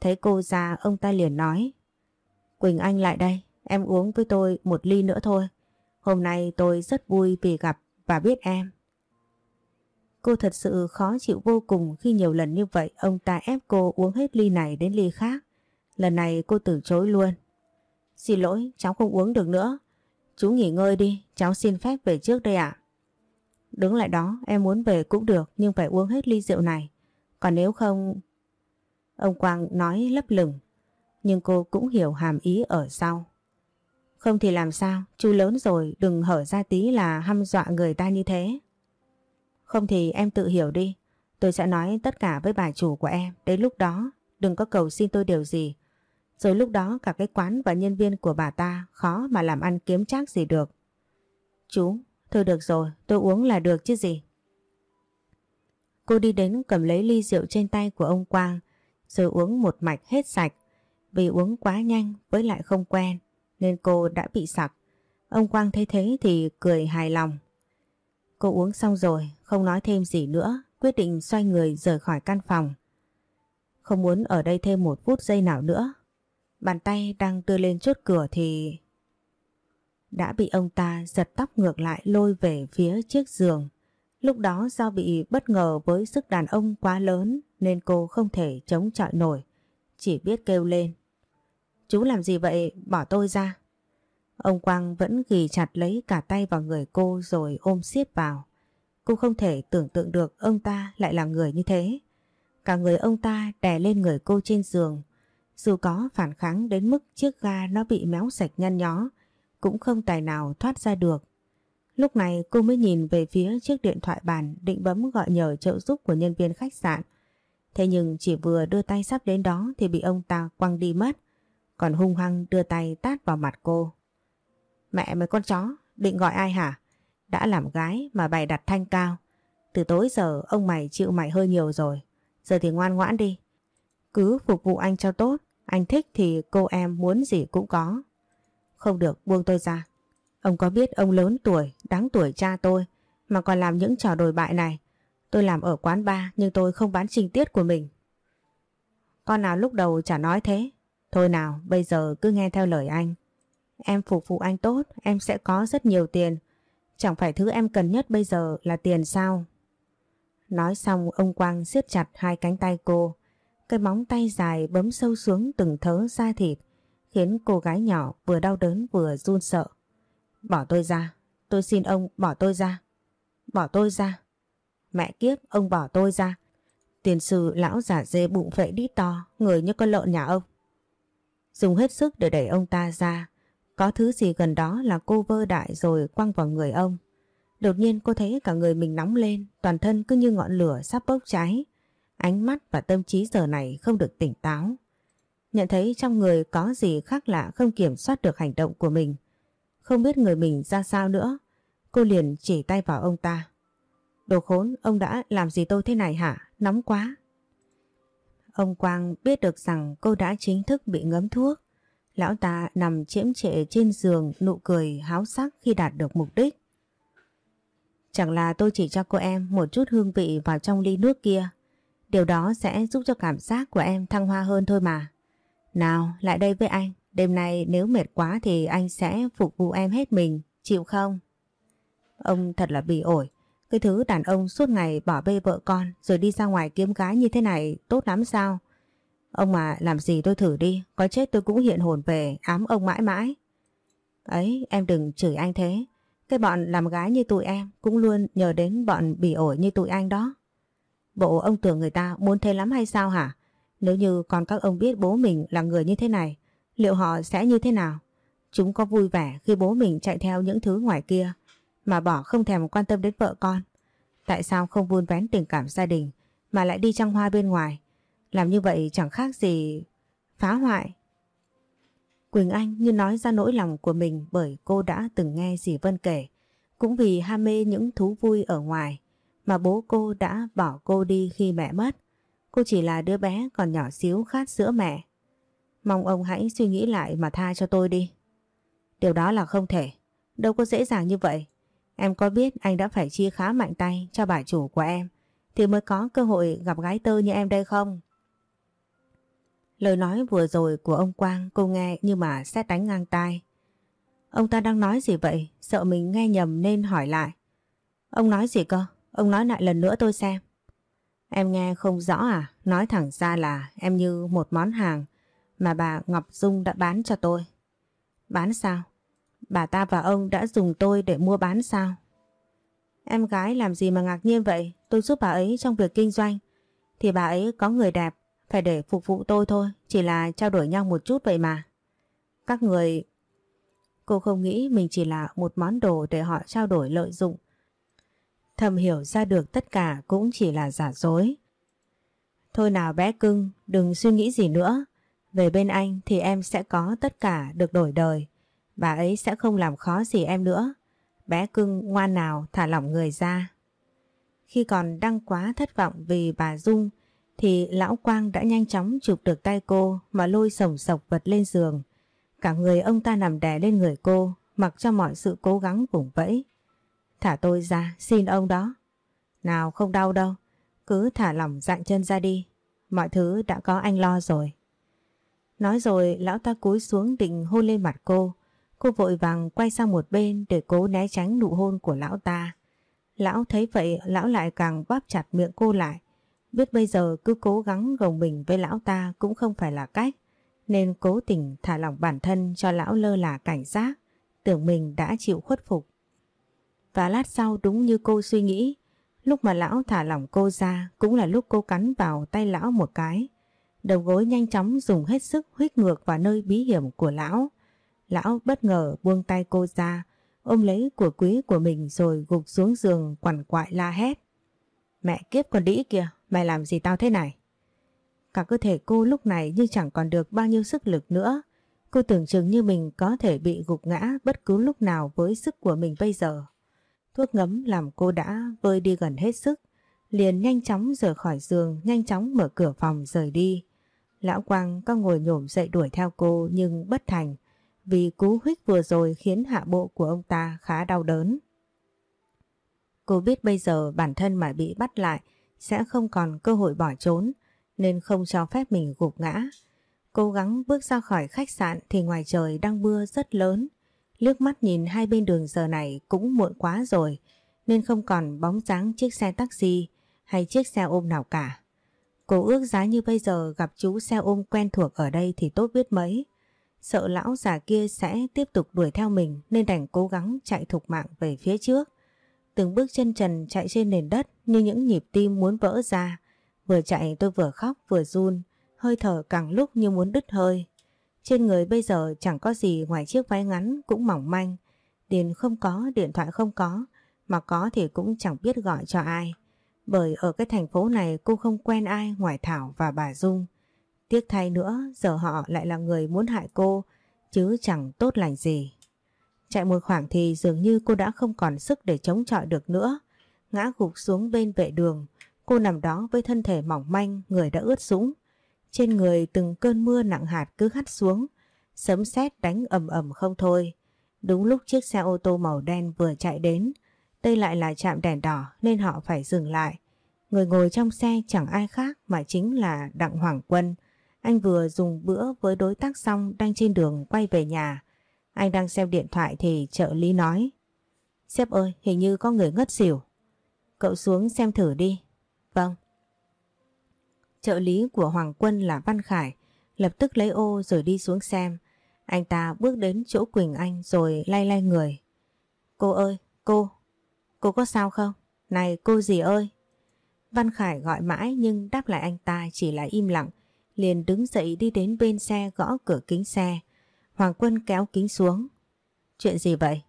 Thấy cô ra ông ta liền nói Quỳnh Anh lại đây, em uống với tôi một ly nữa thôi. Hôm nay tôi rất vui vì gặp và biết em. Cô thật sự khó chịu vô cùng khi nhiều lần như vậy ông ta ép cô uống hết ly này đến ly khác. Lần này cô từ chối luôn. Xin lỗi, cháu không uống được nữa. Chú nghỉ ngơi đi, cháu xin phép về trước đây ạ. Đứng lại đó, em muốn về cũng được nhưng phải uống hết ly rượu này. Còn nếu không... Ông Quang nói lấp lửng, nhưng cô cũng hiểu hàm ý ở sau. Không thì làm sao, chú lớn rồi đừng hở ra tí là hăm dọa người ta như thế. Không thì em tự hiểu đi, tôi sẽ nói tất cả với bà chủ của em, đến lúc đó đừng có cầu xin tôi điều gì. Rồi lúc đó cả cái quán và nhân viên của bà ta khó mà làm ăn kiếm trác gì được. Chú, thôi được rồi, tôi uống là được chứ gì. Cô đi đến cầm lấy ly rượu trên tay của ông Quang rồi uống một mạch hết sạch. Vì uống quá nhanh với lại không quen nên cô đã bị sặc. Ông Quang thấy thế thì cười hài lòng. Cô uống xong rồi, không nói thêm gì nữa, quyết định xoay người rời khỏi căn phòng. Không muốn ở đây thêm một phút giây nào nữa. Bàn tay đang đưa lên chốt cửa thì... Đã bị ông ta giật tóc ngược lại lôi về phía chiếc giường. Lúc đó do bị bất ngờ với sức đàn ông quá lớn nên cô không thể chống chọi nổi. Chỉ biết kêu lên. Chú làm gì vậy? Bỏ tôi ra. Ông Quang vẫn ghi chặt lấy cả tay vào người cô rồi ôm siết vào. Cô không thể tưởng tượng được ông ta lại là người như thế. Cả người ông ta đè lên người cô trên giường. Dù có phản kháng đến mức chiếc ga nó bị méo sạch nhăn nhó, cũng không tài nào thoát ra được. Lúc này cô mới nhìn về phía chiếc điện thoại bàn định bấm gọi nhờ trợ giúp của nhân viên khách sạn. Thế nhưng chỉ vừa đưa tay sắp đến đó thì bị ông ta quăng đi mất, còn hung hăng đưa tay tát vào mặt cô. Mẹ mấy con chó, định gọi ai hả? Đã làm gái mà bày đặt thanh cao. Từ tối giờ ông mày chịu mày hơi nhiều rồi. Giờ thì ngoan ngoãn đi. Cứ phục vụ anh cho tốt. Anh thích thì cô em muốn gì cũng có. Không được buông tôi ra. Ông có biết ông lớn tuổi, đáng tuổi cha tôi mà còn làm những trò đồi bại này. Tôi làm ở quán bar nhưng tôi không bán trình tiết của mình. Con nào lúc đầu chả nói thế. Thôi nào, bây giờ cứ nghe theo lời anh. Em phục vụ anh tốt, em sẽ có rất nhiều tiền. Chẳng phải thứ em cần nhất bây giờ là tiền sao? Nói xong ông Quang siết chặt hai cánh tay cô. Cái móng tay dài bấm sâu xuống từng thớ da thịt khiến cô gái nhỏ vừa đau đớn vừa run sợ. Bỏ tôi ra, tôi xin ông bỏ tôi ra. Bỏ tôi ra. Mẹ kiếp, ông bỏ tôi ra. Tiền sư lão giả dê bụng vệ đít to, người như con lợn nhà ông. Dùng hết sức để đẩy ông ta ra, có thứ gì gần đó là cô vơ đại rồi quăng vào người ông. Đột nhiên cô thấy cả người mình nóng lên, toàn thân cứ như ngọn lửa sắp bốc cháy. Ánh mắt và tâm trí giờ này không được tỉnh táo. Nhận thấy trong người có gì khác lạ không kiểm soát được hành động của mình. Không biết người mình ra sao nữa. Cô liền chỉ tay vào ông ta. Đồ khốn, ông đã làm gì tôi thế này hả? Nóng quá. Ông Quang biết được rằng cô đã chính thức bị ngấm thuốc. Lão ta nằm chiếm trệ trên giường nụ cười háo sắc khi đạt được mục đích. Chẳng là tôi chỉ cho cô em một chút hương vị vào trong ly nước kia. Điều đó sẽ giúp cho cảm giác của em thăng hoa hơn thôi mà. Nào, lại đây với anh. Đêm nay nếu mệt quá thì anh sẽ phục vụ em hết mình, chịu không? Ông thật là bị ổi. Cái thứ đàn ông suốt ngày bỏ bê vợ con rồi đi ra ngoài kiếm gái như thế này tốt lắm sao? Ông mà làm gì tôi thử đi, có chết tôi cũng hiện hồn về ám ông mãi mãi. Ấy, em đừng chửi anh thế. Cái bọn làm gái như tụi em cũng luôn nhờ đến bọn bị ổi như tụi anh đó. Bộ ông tưởng người ta muốn thế lắm hay sao hả? Nếu như còn các ông biết bố mình là người như thế này, liệu họ sẽ như thế nào? Chúng có vui vẻ khi bố mình chạy theo những thứ ngoài kia mà bỏ không thèm quan tâm đến vợ con. Tại sao không vun vén tình cảm gia đình mà lại đi trăng hoa bên ngoài? Làm như vậy chẳng khác gì phá hoại. Quỳnh Anh như nói ra nỗi lòng của mình bởi cô đã từng nghe dì Vân kể. Cũng vì ham mê những thú vui ở ngoài mà bố cô đã bỏ cô đi khi mẹ mất. Cô chỉ là đứa bé còn nhỏ xíu khát sữa mẹ. Mong ông hãy suy nghĩ lại mà tha cho tôi đi. Điều đó là không thể. Đâu có dễ dàng như vậy. Em có biết anh đã phải chia khá mạnh tay cho bà chủ của em thì mới có cơ hội gặp gái tơ như em đây không? Lời nói vừa rồi của ông Quang cô nghe như mà xét đánh ngang tai. Ông ta đang nói gì vậy? Sợ mình nghe nhầm nên hỏi lại. Ông nói gì cơ? Ông nói lại lần nữa tôi xem. Em nghe không rõ à? Nói thẳng ra là em như một món hàng mà bà Ngọc Dung đã bán cho tôi. Bán sao? Bà ta và ông đã dùng tôi để mua bán sao? Em gái làm gì mà ngạc nhiên vậy? Tôi giúp bà ấy trong việc kinh doanh. Thì bà ấy có người đẹp, phải để phục vụ tôi thôi. Chỉ là trao đổi nhau một chút vậy mà. Các người... Cô không nghĩ mình chỉ là một món đồ để họ trao đổi lợi dụng. Thầm hiểu ra được tất cả cũng chỉ là giả dối. Thôi nào bé cưng, đừng suy nghĩ gì nữa. Về bên anh thì em sẽ có tất cả được đổi đời. Bà ấy sẽ không làm khó gì em nữa. Bé cưng ngoan nào thả lỏng người ra. Khi còn đang quá thất vọng vì bà Dung thì lão Quang đã nhanh chóng chụp được tay cô mà lôi sồng sọc vật lên giường. Cả người ông ta nằm đè lên người cô mặc cho mọi sự cố gắng vùng vẫy. Thả tôi ra, xin ông đó. Nào không đau đâu, cứ thả lỏng dạng chân ra đi. Mọi thứ đã có anh lo rồi. Nói rồi lão ta cúi xuống định hôn lên mặt cô. Cô vội vàng quay sang một bên để cố né tránh nụ hôn của lão ta. Lão thấy vậy lão lại càng bóp chặt miệng cô lại. Biết bây giờ cứ cố gắng gồng mình với lão ta cũng không phải là cách. Nên cố tình thả lỏng bản thân cho lão lơ là cảnh giác. Tưởng mình đã chịu khuất phục. Và lát sau đúng như cô suy nghĩ. Lúc mà lão thả lỏng cô ra cũng là lúc cô cắn vào tay lão một cái. Đầu gối nhanh chóng dùng hết sức huyết ngược vào nơi bí hiểm của lão. Lão bất ngờ buông tay cô ra, ôm lấy của quý của mình rồi gục xuống giường quằn quại la hét. Mẹ kiếp con đĩ kìa, mày làm gì tao thế này? Cả cơ thể cô lúc này như chẳng còn được bao nhiêu sức lực nữa. Cô tưởng chừng như mình có thể bị gục ngã bất cứ lúc nào với sức của mình bây giờ. Thuốc ngấm làm cô đã vơi đi gần hết sức. Liền nhanh chóng rời khỏi giường, nhanh chóng mở cửa phòng rời đi. Lão Quang có ngồi nhổm dậy đuổi theo cô nhưng bất thành vì cú huyết vừa rồi khiến hạ bộ của ông ta khá đau đớn. Cô biết bây giờ bản thân mà bị bắt lại sẽ không còn cơ hội bỏ trốn nên không cho phép mình gục ngã. Cố gắng bước ra khỏi khách sạn thì ngoài trời đang mưa rất lớn. Liếc mắt nhìn hai bên đường giờ này cũng muộn quá rồi nên không còn bóng dáng chiếc xe taxi hay chiếc xe ôm nào cả. Cô ước giá như bây giờ gặp chú xe ôm quen thuộc ở đây thì tốt biết mấy. Sợ lão già kia sẽ tiếp tục đuổi theo mình nên đành cố gắng chạy thục mạng về phía trước. Từng bước chân trần chạy trên nền đất như những nhịp tim muốn vỡ ra. Vừa chạy tôi vừa khóc vừa run, hơi thở càng lúc như muốn đứt hơi. Trên người bây giờ chẳng có gì ngoài chiếc váy ngắn cũng mỏng manh. Tiền không có, điện thoại không có, mà có thì cũng chẳng biết gọi cho ai. Bởi ở cái thành phố này cô không quen ai ngoài Thảo và bà Dung. Tiếc thay nữa giờ họ lại là người muốn hại cô chứ chẳng tốt lành gì. Chạy một khoảng thì dường như cô đã không còn sức để chống chọi được nữa. Ngã gục xuống bên vệ đường, cô nằm đó với thân thể mỏng manh, người đã ướt sũng. Trên người từng cơn mưa nặng hạt cứ hắt xuống, sấm sét đánh ầm ầm không thôi. Đúng lúc chiếc xe ô tô màu đen vừa chạy đến, đây lại là trạm đèn đỏ nên họ phải dừng lại. Người ngồi trong xe chẳng ai khác mà chính là Đặng Hoàng Quân. Anh vừa dùng bữa với đối tác xong đang trên đường quay về nhà. Anh đang xem điện thoại thì trợ lý nói. Sếp ơi, hình như có người ngất xỉu. Cậu xuống xem thử đi. Vâng. Trợ lý của Hoàng Quân là Văn Khải, lập tức lấy ô rồi đi xuống xem. Anh ta bước đến chỗ Quỳnh Anh rồi lay lay người. Cô ơi, cô, cô có sao không? Này cô gì ơi? Văn Khải gọi mãi nhưng đáp lại anh ta chỉ là im lặng, liền đứng dậy đi đến bên xe gõ cửa kính xe. Hoàng Quân kéo kính xuống. Chuyện gì vậy?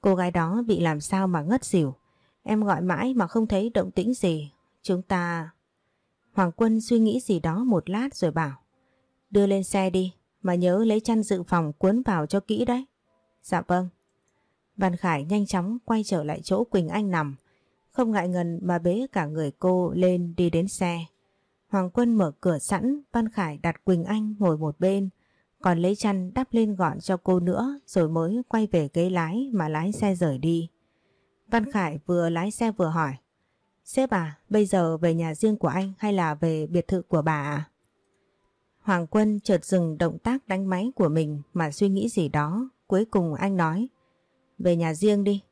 Cô gái đó bị làm sao mà ngất xỉu? Em gọi mãi mà không thấy động tĩnh gì. Chúng ta... Hoàng Quân suy nghĩ gì đó một lát rồi bảo. Đưa lên xe đi, mà nhớ lấy chăn dự phòng cuốn vào cho kỹ đấy. Dạ vâng. Văn Khải nhanh chóng quay trở lại chỗ Quỳnh Anh nằm. Không ngại ngần mà bế cả người cô lên đi đến xe. Hoàng Quân mở cửa sẵn, Văn Khải đặt Quỳnh Anh ngồi một bên, còn lấy chăn đắp lên gọn cho cô nữa rồi mới quay về ghế lái mà lái xe rời đi. Văn Khải vừa lái xe vừa hỏi. Sếp à, bây giờ về nhà riêng của anh hay là về biệt thự của bà à? Hoàng Quân chợt dừng động tác đánh máy của mình mà suy nghĩ gì đó. Cuối cùng anh nói. Về nhà riêng đi.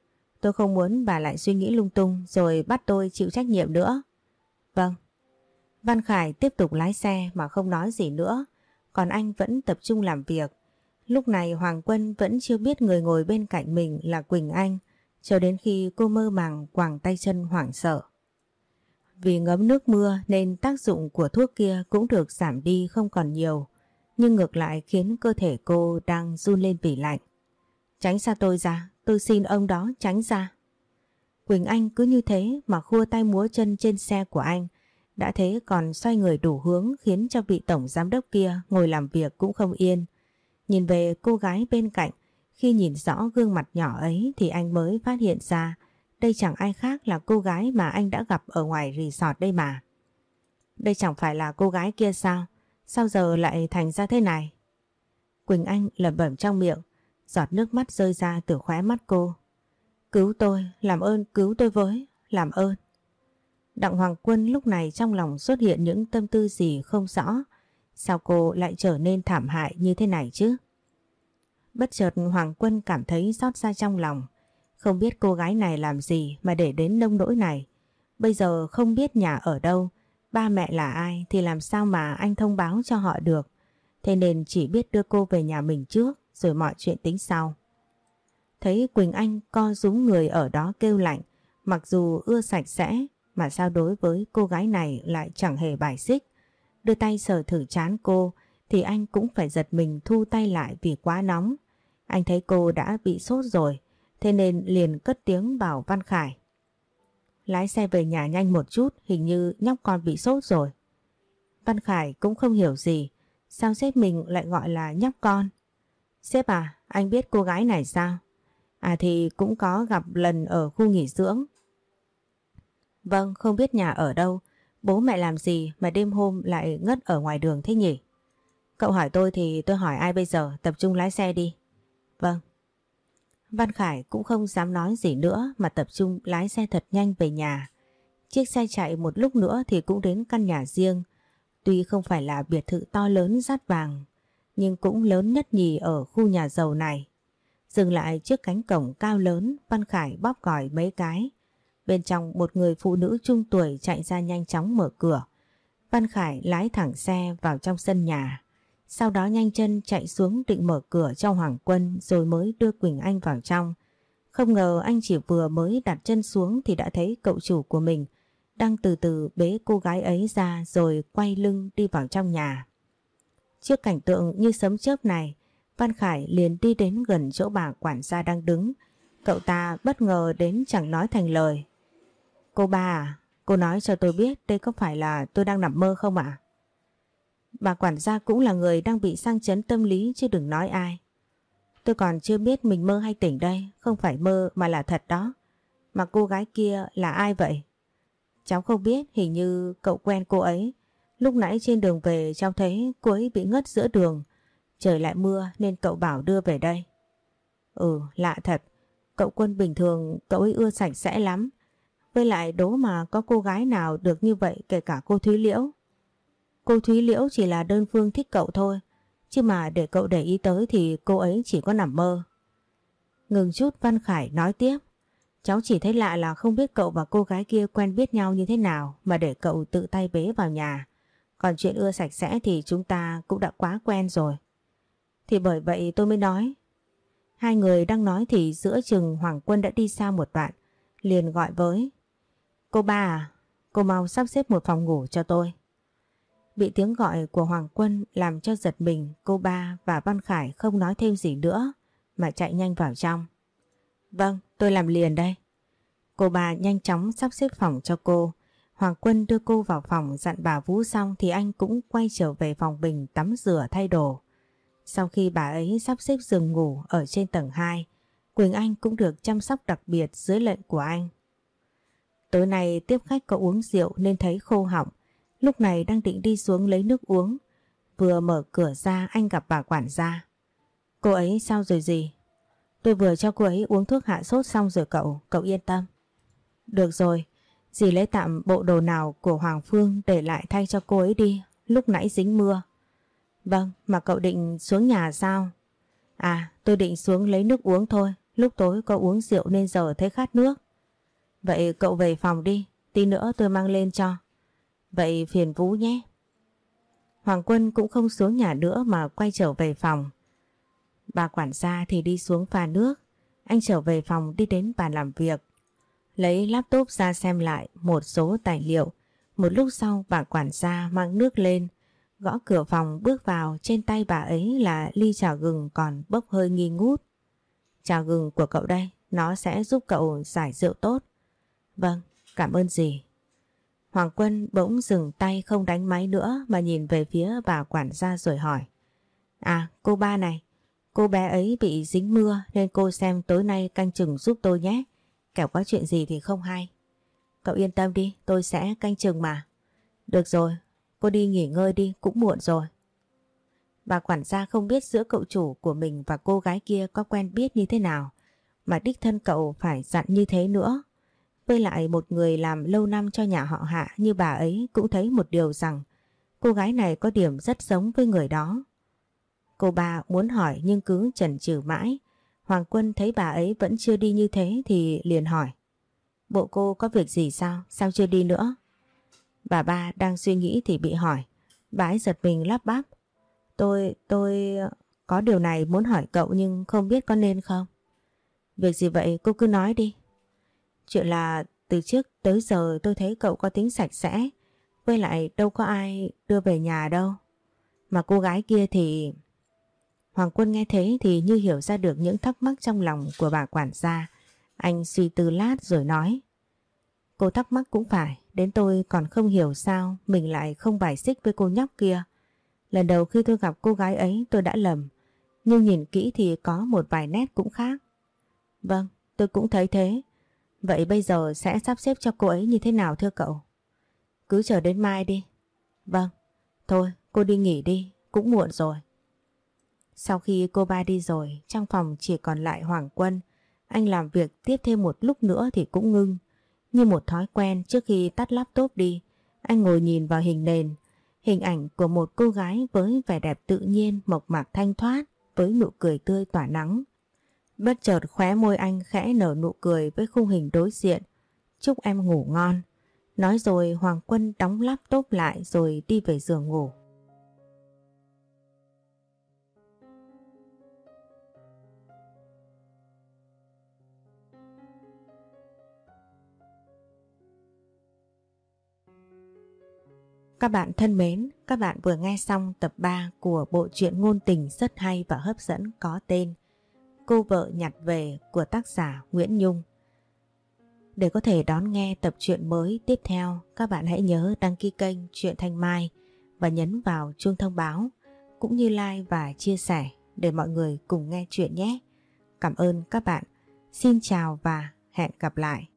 Tôi không muốn bà lại suy nghĩ lung tung rồi bắt tôi chịu trách nhiệm nữa. Vâng. Văn Khải tiếp tục lái xe mà không nói gì nữa. Còn anh vẫn tập trung làm việc. Lúc này Hoàng Quân vẫn chưa biết người ngồi bên cạnh mình là Quỳnh Anh cho đến khi cô mơ màng quàng tay chân hoảng sợ. Vì ngấm nước mưa nên tác dụng của thuốc kia cũng được giảm đi không còn nhiều, nhưng ngược lại khiến cơ thể cô đang run lên vì lạnh. Tránh xa tôi ra, tôi xin ông đó tránh ra. Quỳnh Anh cứ như thế mà khua tay múa chân trên xe của anh, đã thế còn xoay người đủ hướng khiến cho vị tổng giám đốc kia ngồi làm việc cũng không yên. Nhìn về cô gái bên cạnh, khi nhìn rõ gương mặt nhỏ ấy thì anh mới phát hiện ra đây chẳng ai khác là cô gái mà anh đã gặp ở ngoài resort đây mà. Đây chẳng phải là cô gái kia sao? Sao giờ lại thành ra thế này? Quỳnh Anh lẩm bẩm trong miệng, giọt nước mắt rơi ra từ khóe mắt cô. Cứu tôi, làm ơn cứu tôi với, làm ơn. Đặng Hoàng Quân lúc này trong lòng xuất hiện những tâm tư gì không rõ. Sao cô lại trở nên thảm hại như thế này chứ? Bất chợt Hoàng Quân cảm thấy xót xa trong lòng. Không biết cô gái này làm gì mà để đến nông nỗi này. Bây giờ không biết nhà ở đâu, ba mẹ là ai thì làm sao mà anh thông báo cho họ được. Thế nên chỉ biết đưa cô về nhà mình trước rồi mọi chuyện tính sau. Thấy Quỳnh Anh co rúm người ở đó kêu lạnh, mặc dù ưa sạch sẽ mà sao đối với cô gái này lại chẳng hề bài xích. Đưa tay sờ thử chán cô thì anh cũng phải giật mình thu tay lại vì quá nóng. Anh thấy cô đã bị sốt rồi Thế nên liền cất tiếng bảo Văn Khải. Lái xe về nhà nhanh một chút, hình như nhóc con bị sốt rồi. Văn Khải cũng không hiểu gì, sao sếp mình lại gọi là nhóc con. Sếp à, anh biết cô gái này sao? À thì cũng có gặp lần ở khu nghỉ dưỡng. Vâng, không biết nhà ở đâu, bố mẹ làm gì mà đêm hôm lại ngất ở ngoài đường thế nhỉ? Cậu hỏi tôi thì tôi hỏi ai bây giờ, tập trung lái xe đi. Vâng. Văn Khải cũng không dám nói gì nữa mà tập trung lái xe thật nhanh về nhà. Chiếc xe chạy một lúc nữa thì cũng đến căn nhà riêng. Tuy không phải là biệt thự to lớn rát vàng, nhưng cũng lớn nhất nhì ở khu nhà giàu này. Dừng lại trước cánh cổng cao lớn, Văn Khải bóp còi mấy cái. Bên trong một người phụ nữ trung tuổi chạy ra nhanh chóng mở cửa. Văn Khải lái thẳng xe vào trong sân nhà. Sau đó nhanh chân chạy xuống định mở cửa cho Hoàng Quân rồi mới đưa Quỳnh Anh vào trong. Không ngờ anh chỉ vừa mới đặt chân xuống thì đã thấy cậu chủ của mình đang từ từ bế cô gái ấy ra rồi quay lưng đi vào trong nhà. Trước cảnh tượng như sấm chớp này, Văn Khải liền đi đến gần chỗ bà quản gia đang đứng. Cậu ta bất ngờ đến chẳng nói thành lời. Cô ba à, cô nói cho tôi biết đây có phải là tôi đang nằm mơ không ạ? Bà quản gia cũng là người đang bị sang chấn tâm lý chứ đừng nói ai. Tôi còn chưa biết mình mơ hay tỉnh đây, không phải mơ mà là thật đó. Mà cô gái kia là ai vậy? Cháu không biết, hình như cậu quen cô ấy. Lúc nãy trên đường về cháu thấy cô ấy bị ngất giữa đường. Trời lại mưa nên cậu bảo đưa về đây. Ừ, lạ thật. Cậu quân bình thường cậu ấy ưa sạch sẽ lắm. Với lại đố mà có cô gái nào được như vậy kể cả cô Thúy Liễu. Cô Thúy Liễu chỉ là đơn phương thích cậu thôi. Chứ mà để cậu để ý tới thì cô ấy chỉ có nằm mơ. Ngừng chút Văn Khải nói tiếp. Cháu chỉ thấy lạ là không biết cậu và cô gái kia quen biết nhau như thế nào mà để cậu tự tay bế vào nhà. Còn chuyện ưa sạch sẽ thì chúng ta cũng đã quá quen rồi. Thì bởi vậy tôi mới nói. Hai người đang nói thì giữa chừng Hoàng Quân đã đi xa một đoạn. Liền gọi với. Cô ba à, cô mau sắp xếp một phòng ngủ cho tôi. Bị tiếng gọi của Hoàng Quân làm cho giật mình cô ba và Văn Khải không nói thêm gì nữa mà chạy nhanh vào trong. Vâng, tôi làm liền đây. Cô bà nhanh chóng sắp xếp phòng cho cô. Hoàng Quân đưa cô vào phòng dặn bà Vũ xong thì anh cũng quay trở về phòng bình tắm rửa thay đồ. Sau khi bà ấy sắp xếp giường ngủ ở trên tầng 2, Quỳnh Anh cũng được chăm sóc đặc biệt dưới lệnh của anh. Tối nay tiếp khách có uống rượu nên thấy khô họng. Lúc này đang định đi xuống lấy nước uống. Vừa mở cửa ra anh gặp bà quản gia. Cô ấy sao rồi gì? Tôi vừa cho cô ấy uống thuốc hạ sốt xong rồi cậu, cậu yên tâm. Được rồi, dì lấy tạm bộ đồ nào của Hoàng Phương để lại thay cho cô ấy đi, lúc nãy dính mưa. Vâng, mà cậu định xuống nhà sao? À, tôi định xuống lấy nước uống thôi, lúc tối có uống rượu nên giờ thấy khát nước. Vậy cậu về phòng đi, tí nữa tôi mang lên cho. Vậy phiền Vũ nhé. Hoàng Quân cũng không xuống nhà nữa mà quay trở về phòng. Bà quản gia thì đi xuống pha nước. Anh trở về phòng đi đến bàn làm việc. Lấy laptop ra xem lại một số tài liệu. Một lúc sau bà quản gia mang nước lên. Gõ cửa phòng bước vào trên tay bà ấy là ly trà gừng còn bốc hơi nghi ngút. Trà gừng của cậu đây, nó sẽ giúp cậu giải rượu tốt. Vâng, cảm ơn dì. Hoàng Quân bỗng dừng tay không đánh máy nữa mà nhìn về phía bà quản gia rồi hỏi. À, cô ba này, cô bé ấy bị dính mưa nên cô xem tối nay canh chừng giúp tôi nhé. Kẻo có chuyện gì thì không hay. Cậu yên tâm đi, tôi sẽ canh chừng mà. Được rồi, cô đi nghỉ ngơi đi, cũng muộn rồi. Bà quản gia không biết giữa cậu chủ của mình và cô gái kia có quen biết như thế nào, mà đích thân cậu phải dặn như thế nữa. Với lại một người làm lâu năm cho nhà họ hạ như bà ấy cũng thấy một điều rằng cô gái này có điểm rất giống với người đó. Cô bà muốn hỏi nhưng cứ chần chừ mãi. Hoàng Quân thấy bà ấy vẫn chưa đi như thế thì liền hỏi. Bộ cô có việc gì sao? Sao chưa đi nữa? Bà ba đang suy nghĩ thì bị hỏi. Bà ấy giật mình lắp bắp. Tôi, tôi có điều này muốn hỏi cậu nhưng không biết có nên không? Việc gì vậy cô cứ nói đi. Chuyện là từ trước tới giờ tôi thấy cậu có tính sạch sẽ, với lại đâu có ai đưa về nhà đâu. Mà cô gái kia thì... Hoàng Quân nghe thế thì như hiểu ra được những thắc mắc trong lòng của bà quản gia. Anh suy tư lát rồi nói. Cô thắc mắc cũng phải, đến tôi còn không hiểu sao mình lại không bài xích với cô nhóc kia. Lần đầu khi tôi gặp cô gái ấy tôi đã lầm, nhưng nhìn kỹ thì có một vài nét cũng khác. Vâng, tôi cũng thấy thế. Vậy bây giờ sẽ sắp xếp cho cô ấy như thế nào thưa cậu? Cứ chờ đến mai đi. Vâng, thôi cô đi nghỉ đi, cũng muộn rồi. Sau khi cô ba đi rồi, trong phòng chỉ còn lại Hoàng Quân. Anh làm việc tiếp thêm một lúc nữa thì cũng ngưng. Như một thói quen trước khi tắt laptop đi, anh ngồi nhìn vào hình nền. Hình ảnh của một cô gái với vẻ đẹp tự nhiên, mộc mạc thanh thoát, với nụ cười tươi tỏa nắng. Bất chợt khóe môi anh khẽ nở nụ cười với khung hình đối diện. Chúc em ngủ ngon. Nói rồi Hoàng Quân đóng laptop lại rồi đi về giường ngủ. Các bạn thân mến, các bạn vừa nghe xong tập 3 của bộ truyện ngôn tình rất hay và hấp dẫn có tên Cô vợ nhặt về của tác giả Nguyễn Nhung. Để có thể đón nghe tập truyện mới tiếp theo, các bạn hãy nhớ đăng ký kênh Truyện Thanh Mai và nhấn vào chuông thông báo cũng như like và chia sẻ để mọi người cùng nghe chuyện nhé. Cảm ơn các bạn. Xin chào và hẹn gặp lại.